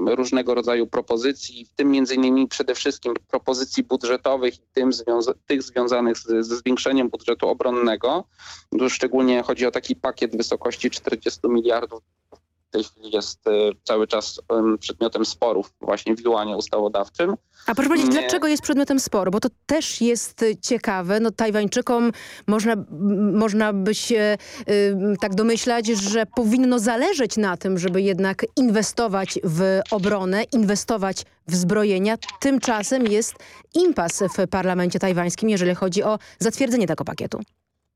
różnego rodzaju propozycji, w tym między innymi przede wszystkim propozycji budżetowych i tym związa tych związanych ze zwiększeniem budżetu obronnego. Tu szczególnie chodzi o taki pakiet w wysokości 40 miliardów tej chwili jest e, cały czas przedmiotem sporów właśnie w Juanie ustawodawczym. A proszę powiedzieć, dlaczego jest przedmiotem sporu? Bo to też jest ciekawe. No Tajwańczykom można, można by się y, tak domyślać, że powinno zależeć na tym, żeby jednak inwestować w obronę, inwestować w zbrojenia. Tymczasem jest impas w parlamencie tajwańskim, jeżeli chodzi o zatwierdzenie tego pakietu.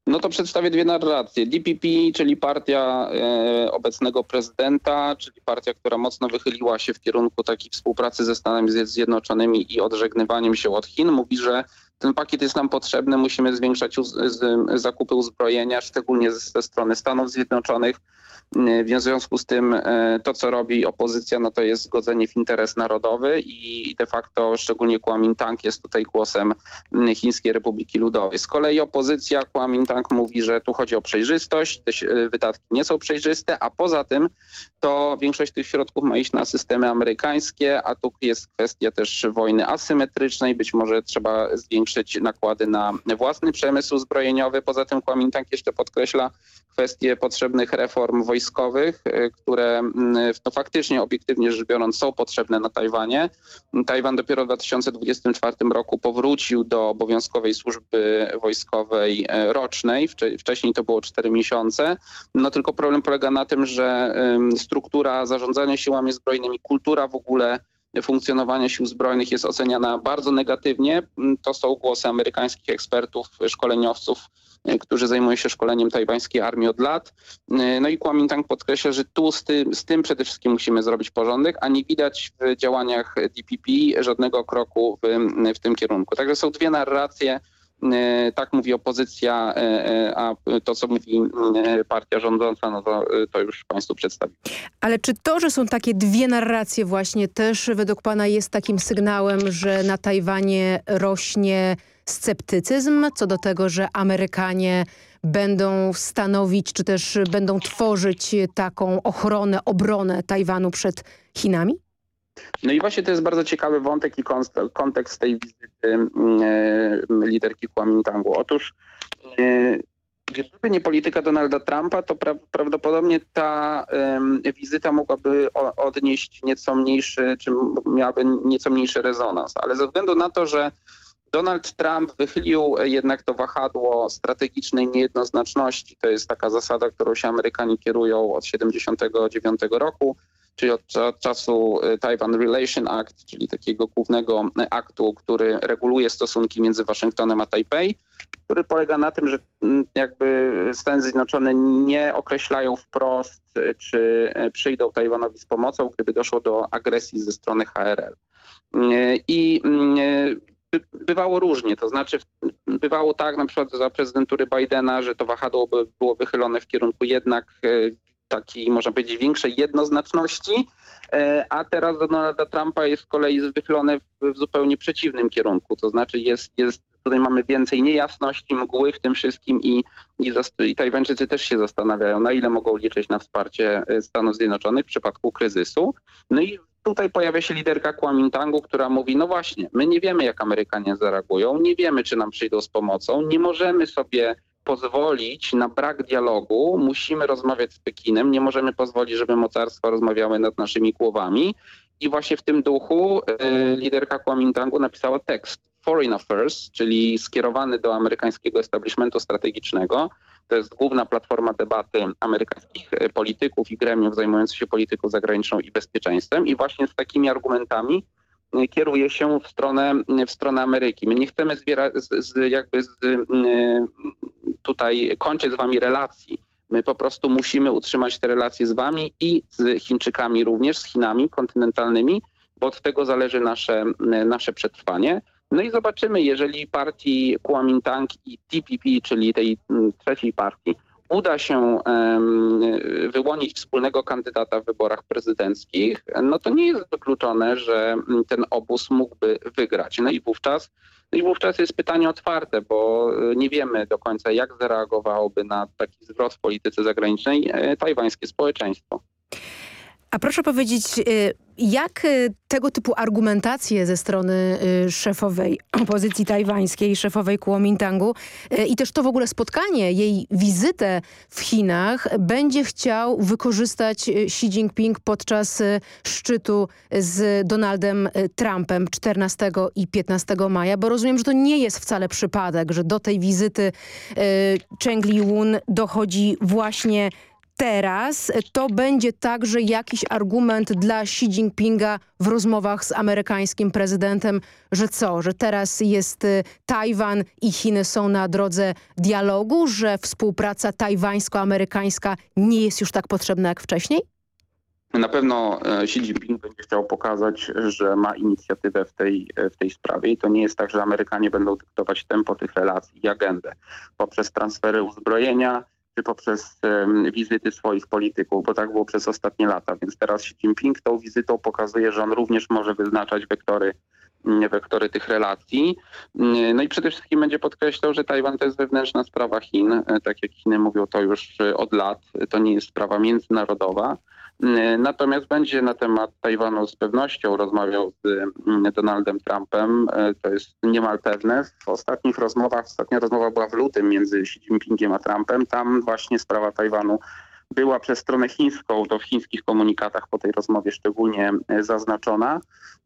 No to przedstawię dwie narracje. DPP, czyli partia e, obecnego prezydenta, czyli partia, która mocno wychyliła się w kierunku takiej współpracy ze Stanami Zjednoczonymi i odżegnywaniem się od Chin, mówi, że ten pakiet jest nam potrzebny, musimy zwiększać uz zakupy uzbrojenia, szczególnie ze strony Stanów Zjednoczonych. W związku z tym e, to, co robi opozycja, no to jest zgodzenie w interes narodowy i de facto szczególnie Kuomintang jest tutaj głosem Chińskiej Republiki Ludowej. Z kolei opozycja Kuomintang mówi, że tu chodzi o przejrzystość, te e, wydatki nie są przejrzyste, a poza tym to większość tych środków ma iść na systemy amerykańskie, a tu jest kwestia też wojny asymetrycznej, być może trzeba zwiększyć nakłady na własny przemysł zbrojeniowy. Poza tym Kuomintang jeszcze podkreśla kwestie potrzebnych reform wojskowych wojskowych, y, które mm, no, faktycznie obiektywnie rzecz biorąc są potrzebne na Tajwanie. Tajwan dopiero w 2024 roku powrócił do obowiązkowej służby wojskowej e, rocznej. Wcześniej to było 4 miesiące. No tylko problem polega na tym, że struktura zarządzania siłami zbrojnymi, kultura w ogóle funkcjonowania sił zbrojnych jest oceniana bardzo negatywnie. To są głosy amerykańskich ekspertów, szkoleniowców, którzy zajmują się szkoleniem tajwańskiej armii od lat. E, no i Kuomintang podkreśla, że tu z tym, z tym przede wszystkim musimy zrobić porządek, a nie widać w działaniach DPP żadnego kroku w, w tym kierunku. Także są dwie narracje tak mówi opozycja, a to co mówi partia rządząca, no to, to już Państwu przedstawię. Ale czy to, że są takie dwie narracje właśnie też według Pana jest takim sygnałem, że na Tajwanie rośnie sceptycyzm co do tego, że Amerykanie będą stanowić, czy też będą tworzyć taką ochronę, obronę Tajwanu przed Chinami? No i właśnie to jest bardzo ciekawy wątek i kontekst tej wizyty mm, e, liderki Kuomintangu. Otóż e, Gdyby nie polityka Donalda Trumpa, to pra prawdopodobnie ta wizyta mogłaby odnieść nieco mniejszy, czy miałaby nieco mniejszy rezonans. Ale ze względu na to, że Donald Trump wychylił jednak to wahadło strategicznej niejednoznaczności. To jest taka zasada, którą się Amerykanie kierują od 1979 roku, czyli od, od czasu y, Taiwan Relation Act, czyli takiego głównego aktu, który reguluje stosunki między Waszyngtonem a Tajpej, który polega na tym, że mm, jakby Stany Zjednoczone nie określają wprost, czy przyjdą Tajwanowi z pomocą, gdyby doszło do agresji ze strony HRL. I mm, bywało różnie, to znaczy bywało tak na przykład za prezydentury Bidena, że to wahadło by było wychylone w kierunku jednak e, takiej, można powiedzieć, większej jednoznaczności, e, a teraz Donalda Trumpa jest z kolei wychylone w, zupełnie przeciwnym kierunku, to znaczy jest, jest tutaj mamy więcej niejasności, mgły w tym wszystkim i, i, i Tajwańczycy też się zastanawiają, na ile mogą liczyć na wsparcie e, Stanów Zjednoczonych w przypadku kryzysu. No i tutaj pojawia się liderka Kuomintangu, która mówi, no właśnie, my nie wiemy jak Amerykanie zareagują, nie wiemy czy nam przyjdą z pomocą, nie możemy sobie pozwolić na brak dialogu, musimy rozmawiać z Pekinem, nie możemy pozwolić, żeby mocarstwa rozmawiały nad naszymi głowami. I właśnie w tym duchu y, liderka Kuomintangu napisała tekst Foreign Affairs, czyli skierowany do amerykańskiego establishmentu strategicznego, to jest główna platforma debaty amerykańskich e, polityków i gremiów zajmujących się polityką zagraniczną i bezpieczeństwem i właśnie z takimi argumentami e, kieruje się w stronę, w stronę Ameryki. My nie chcemy zbierać, z, z, jakby z, e, tutaj kończyć z wami relacji. My po prostu musimy utrzymać te relacje z wami i z Chińczykami również, z Chinami kontynentalnymi, bo od tego zależy nasze, nasze przetrwanie. No i zobaczymy, jeżeli partii Kuomintang i TPP, czyli tej mm, trzeciej partii, uda się wyłonić wspólnego kandydata w wyborach prezydenckich, no to nie jest wykluczone, że mm, ten obóz mógłby wygrać. No i wówczas, no i wówczas jest pytanie otwarte, bo e, nie wiemy do końca, jak zareagowałoby na taki zwrot w polityce zagranicznej e, tajwańskie społeczeństwo. A proszę powiedzieć, y, jak y, tego typu argumentacje ze strony y, szefowej opozycji tajwańskiej, szefowej Kuomintangu i też to w ogóle spotkanie, jej wizytę w Chinach będzie chciał wykorzystać Xi Jinping podczas szczytu z Donaldem Trumpem 14 i 15 maja, bo rozumiem, że to nie jest wcale przypadek, że do tej wizyty Cheng Li-un dochodzi właśnie teraz to będzie także jakiś argument dla Xi Jinpinga w rozmowach z amerykańskim prezydentem, że co, że teraz jest y, Tajwan i Chiny są na drodze dialogu, że współpraca tajwańsko-amerykańska nie jest już tak potrzebna jak wcześniej? Na pewno e, Xi Jinping będzie chciał pokazać, że ma inicjatywę w tej, e, w tej sprawie i to nie jest tak, że Amerykanie będą dyktować tempo tych relacji i agendę poprzez transfery uzbrojenia, czy poprzez wizyty swoich polityków, bo tak było przez ostatnie lata. Więc teraz Xi Jinping tą wizytą pokazuje, że on również może wyznaczać wektory wektory tych relacji. Mm, no i przede wszystkim będzie podkreślał, że Tajwan to jest wewnętrzna sprawa Chin. E, tak jak Chiny mówią to już e, od lat. To nie jest sprawa międzynarodowa. Mm, natomiast będzie na temat Tajwanu z pewnością rozmawiał z mm, Donaldem Trumpem. E, to jest niemal pewne. W ostatnich rozmowach, ostatnia rozmowa była w lutym między Xi Jinpingiem a Trumpem. Tam właśnie sprawa Tajwanu była przez stronę chińską, to w chińskich komunikatach po tej rozmowie szczególnie e, zaznaczona,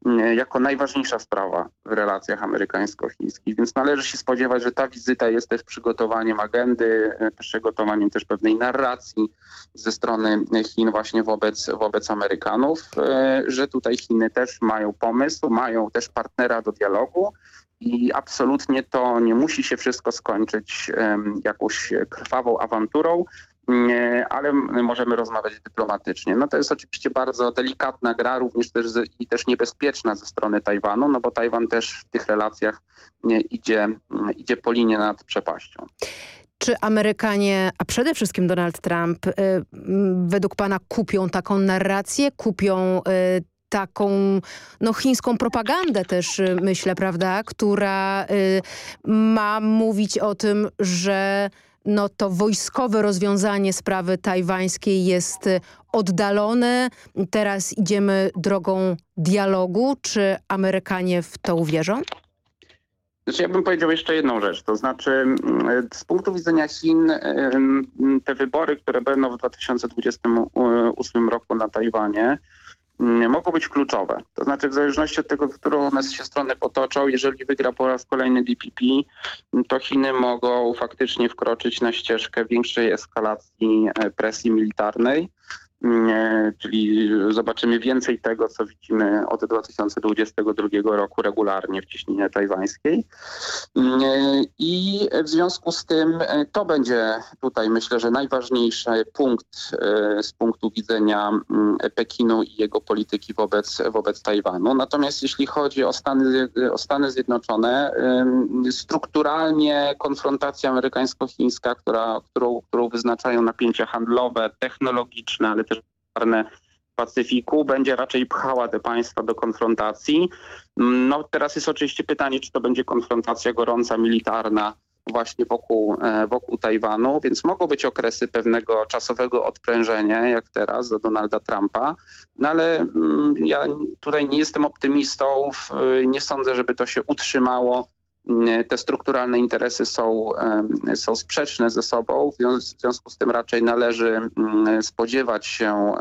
e, jako najważniejsza sprawa w relacjach amerykańsko-chińskich. Więc należy się spodziewać, że ta wizyta jest też przygotowaniem agendy, e, przygotowaniem też pewnej narracji ze strony Chin właśnie wobec, wobec Amerykanów, że tutaj Chiny też mają pomysł, mają też partnera do dialogu, i absolutnie to nie musi się wszystko skończyć um, jakąś krwawą awanturą. Ale możemy rozmawiać dyplomatycznie. No to jest oczywiście bardzo delikatna gra, również też i też niebezpieczna ze strony Tajwanu, no bo Tajwan też w tych relacjach idzie, idzie po linie nad przepaścią. Czy Amerykanie, a przede wszystkim Donald Trump, y, według pana kupią taką narrację, kupią y, taką no, chińską propagandę też, y, myślę, prawda, która ma mówić o tym, że no to wojskowe rozwiązanie sprawy tajwańskiej jest oddalone. Teraz idziemy drogą dialogu. Czy Amerykanie w to uwierzą? Znaczy ja bym powiedział jeszcze jedną rzecz, to znaczy mm, z punktu widzenia Chin te wybory, które będą w 2028 roku na Tajwanie mogą być kluczowe. To znaczy w zależności od tego, którą one się stronę potoczą, jeżeli wygra po raz kolejny DPP, to Chiny mogą faktycznie wkroczyć na ścieżkę większej eskalacji e, presji militarnej czyli zobaczymy więcej tego, co widzimy od 2022 roku regularnie w cieśninie tajwańskiej. I w związku z tym to będzie tutaj myślę, że najważniejszy punkt e, z punktu widzenia mm, Pekinu i jego polityki wobec, wobec Tajwanu. Natomiast jeśli chodzi o Stany, o Stany Zjednoczone, strukturalnie konfrontacja amerykańsko-chińska, która, którą, którą wyznaczają napięcia handlowe, technologiczne, ale Pacyfiku będzie raczej pchała te państwa do konfrontacji. No teraz jest oczywiście pytanie, czy to będzie konfrontacja gorąca, militarna właśnie wokół, e, wokół Tajwanu, więc mogą być okresy pewnego czasowego odprężenia, jak teraz do Donalda Trumpa, no ale mm, ja tutaj nie jestem optymistą, nie sądzę, żeby to się utrzymało te strukturalne interesy są, są sprzeczne ze sobą, w związku z tym raczej należy mm, spodziewać się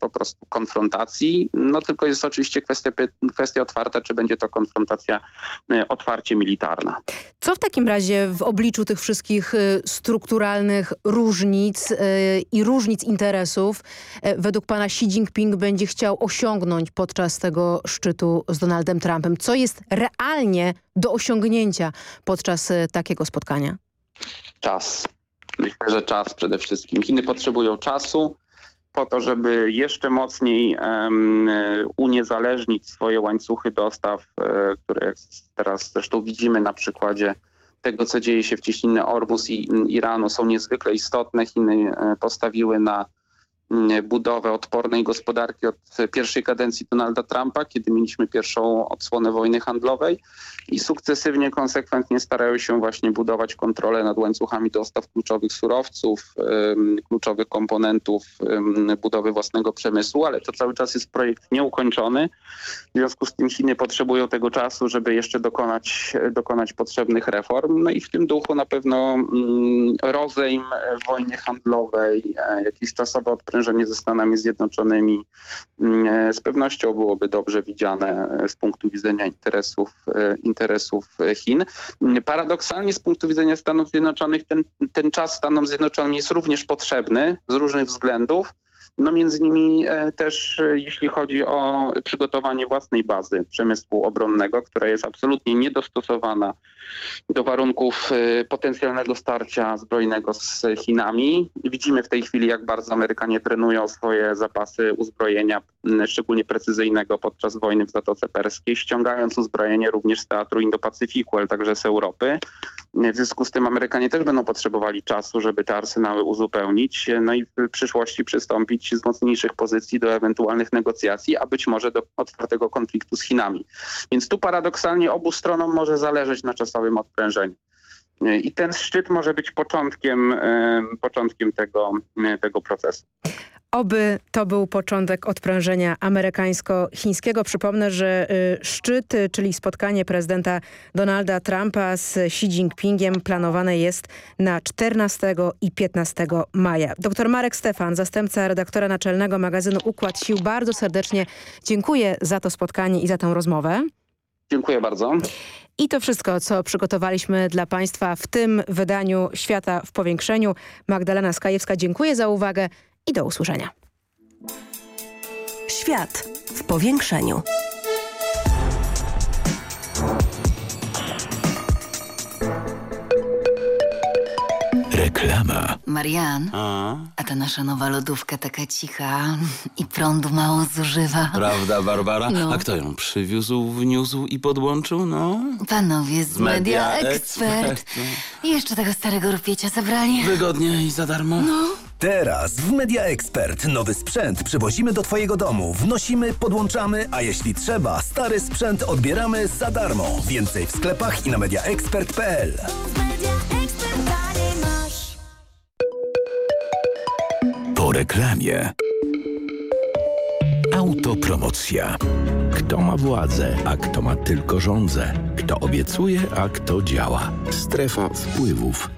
po prostu konfrontacji. No tylko jest oczywiście kwestia, kwestia otwarta, czy będzie to konfrontacja e, otwarcie militarna. Co w takim razie w obliczu tych wszystkich e, strukturalnych różnic e, i różnic interesów według pana Xi Jinping będzie chciał osiągnąć podczas tego szczytu z Donaldem Trumpem? Co jest realnie do osiągnięcia podczas e, takiego spotkania? Czas. Myślę, że czas przede wszystkim. Chiny potrzebują czasu po to, żeby jeszcze mocniej um, uniezależnić swoje łańcuchy dostaw, e, które teraz zresztą widzimy na przykładzie tego, co dzieje się w cieśninie Orbus i Iranu są niezwykle istotne. Chiny postawiły na budowę odpornej gospodarki od pierwszej kadencji Donalda Trumpa, kiedy mieliśmy pierwszą odsłonę wojny handlowej i sukcesywnie, konsekwentnie starają się właśnie budować kontrolę nad łańcuchami dostaw kluczowych surowców, kluczowych komponentów budowy własnego przemysłu, ale to cały czas jest projekt nieukończony. W związku z tym Chiny potrzebują tego czasu, żeby jeszcze dokonać, dokonać potrzebnych reform. No i w tym duchu na pewno mm, rozejm w wojnie handlowej, e, jakieś czasowe odprężenie sprężenie ze Stanami Zjednoczonymi mm, e, z pewnością byłoby dobrze widziane e, z punktu widzenia interesów, e, interesów Chin. Paradoksalnie z punktu widzenia Stanów Zjednoczonych ten, ten czas Stanom Zjednoczonym jest również potrzebny z różnych względów. No między innymi też jeśli chodzi o przygotowanie własnej bazy przemysłu obronnego, która jest absolutnie niedostosowana do warunków y, potencjalnego starcia zbrojnego z Chinami. Widzimy w tej chwili, jak bardzo Amerykanie trenują swoje zapasy uzbrojenia, szczególnie precyzyjnego podczas wojny w Zatoce Perskiej, ściągając uzbrojenie również z teatru Indo-Pacyfiku, ale także z Europy. W związku z tym Amerykanie też będą potrzebowali czasu, żeby te arsenały uzupełnić, no i w przyszłości przystąpić z mocniejszych pozycji do ewentualnych negocjacji, a być może do otwartego konfliktu z Chinami. Więc tu paradoksalnie obu stronom może zależeć na czasowym odprężeniu. I ten szczyt może być początkiem, początkiem tego, tego procesu. Oby to był początek odprężenia amerykańsko-chińskiego. Przypomnę, że y, szczyt, y, czyli spotkanie prezydenta Donalda Trumpa z Xi Jinpingiem planowane jest na 14 i 15 maja. Dr Marek Stefan, zastępca redaktora naczelnego magazynu Układ Sił, bardzo serdecznie dziękuję za to spotkanie i za tę rozmowę. Dziękuję bardzo. I to wszystko, co przygotowaliśmy dla Państwa w tym wydaniu Świata w Powiększeniu. Magdalena Skajewska, dziękuję za uwagę i do usłyszenia. Świat w Powiększeniu. Reklama. Marian, A? a ta nasza nowa lodówka taka cicha i prądu mało zużywa. Prawda, Barbara? No. A kto ją przywiózł, wniósł i podłączył? No. Panowie z Media, Media Expert. Expert, I jeszcze tego starego rupiecia zabrali. Wygodnie i za darmo. No. Teraz w Media Expert nowy sprzęt przywozimy do Twojego domu, wnosimy, podłączamy, a jeśli trzeba, stary sprzęt odbieramy za darmo. Więcej w sklepach i na mediaexpert.pl. Po reklamie. Autopromocja. Kto ma władzę, a kto ma tylko rządzę? Kto obiecuje, a kto działa? Strefa wpływów.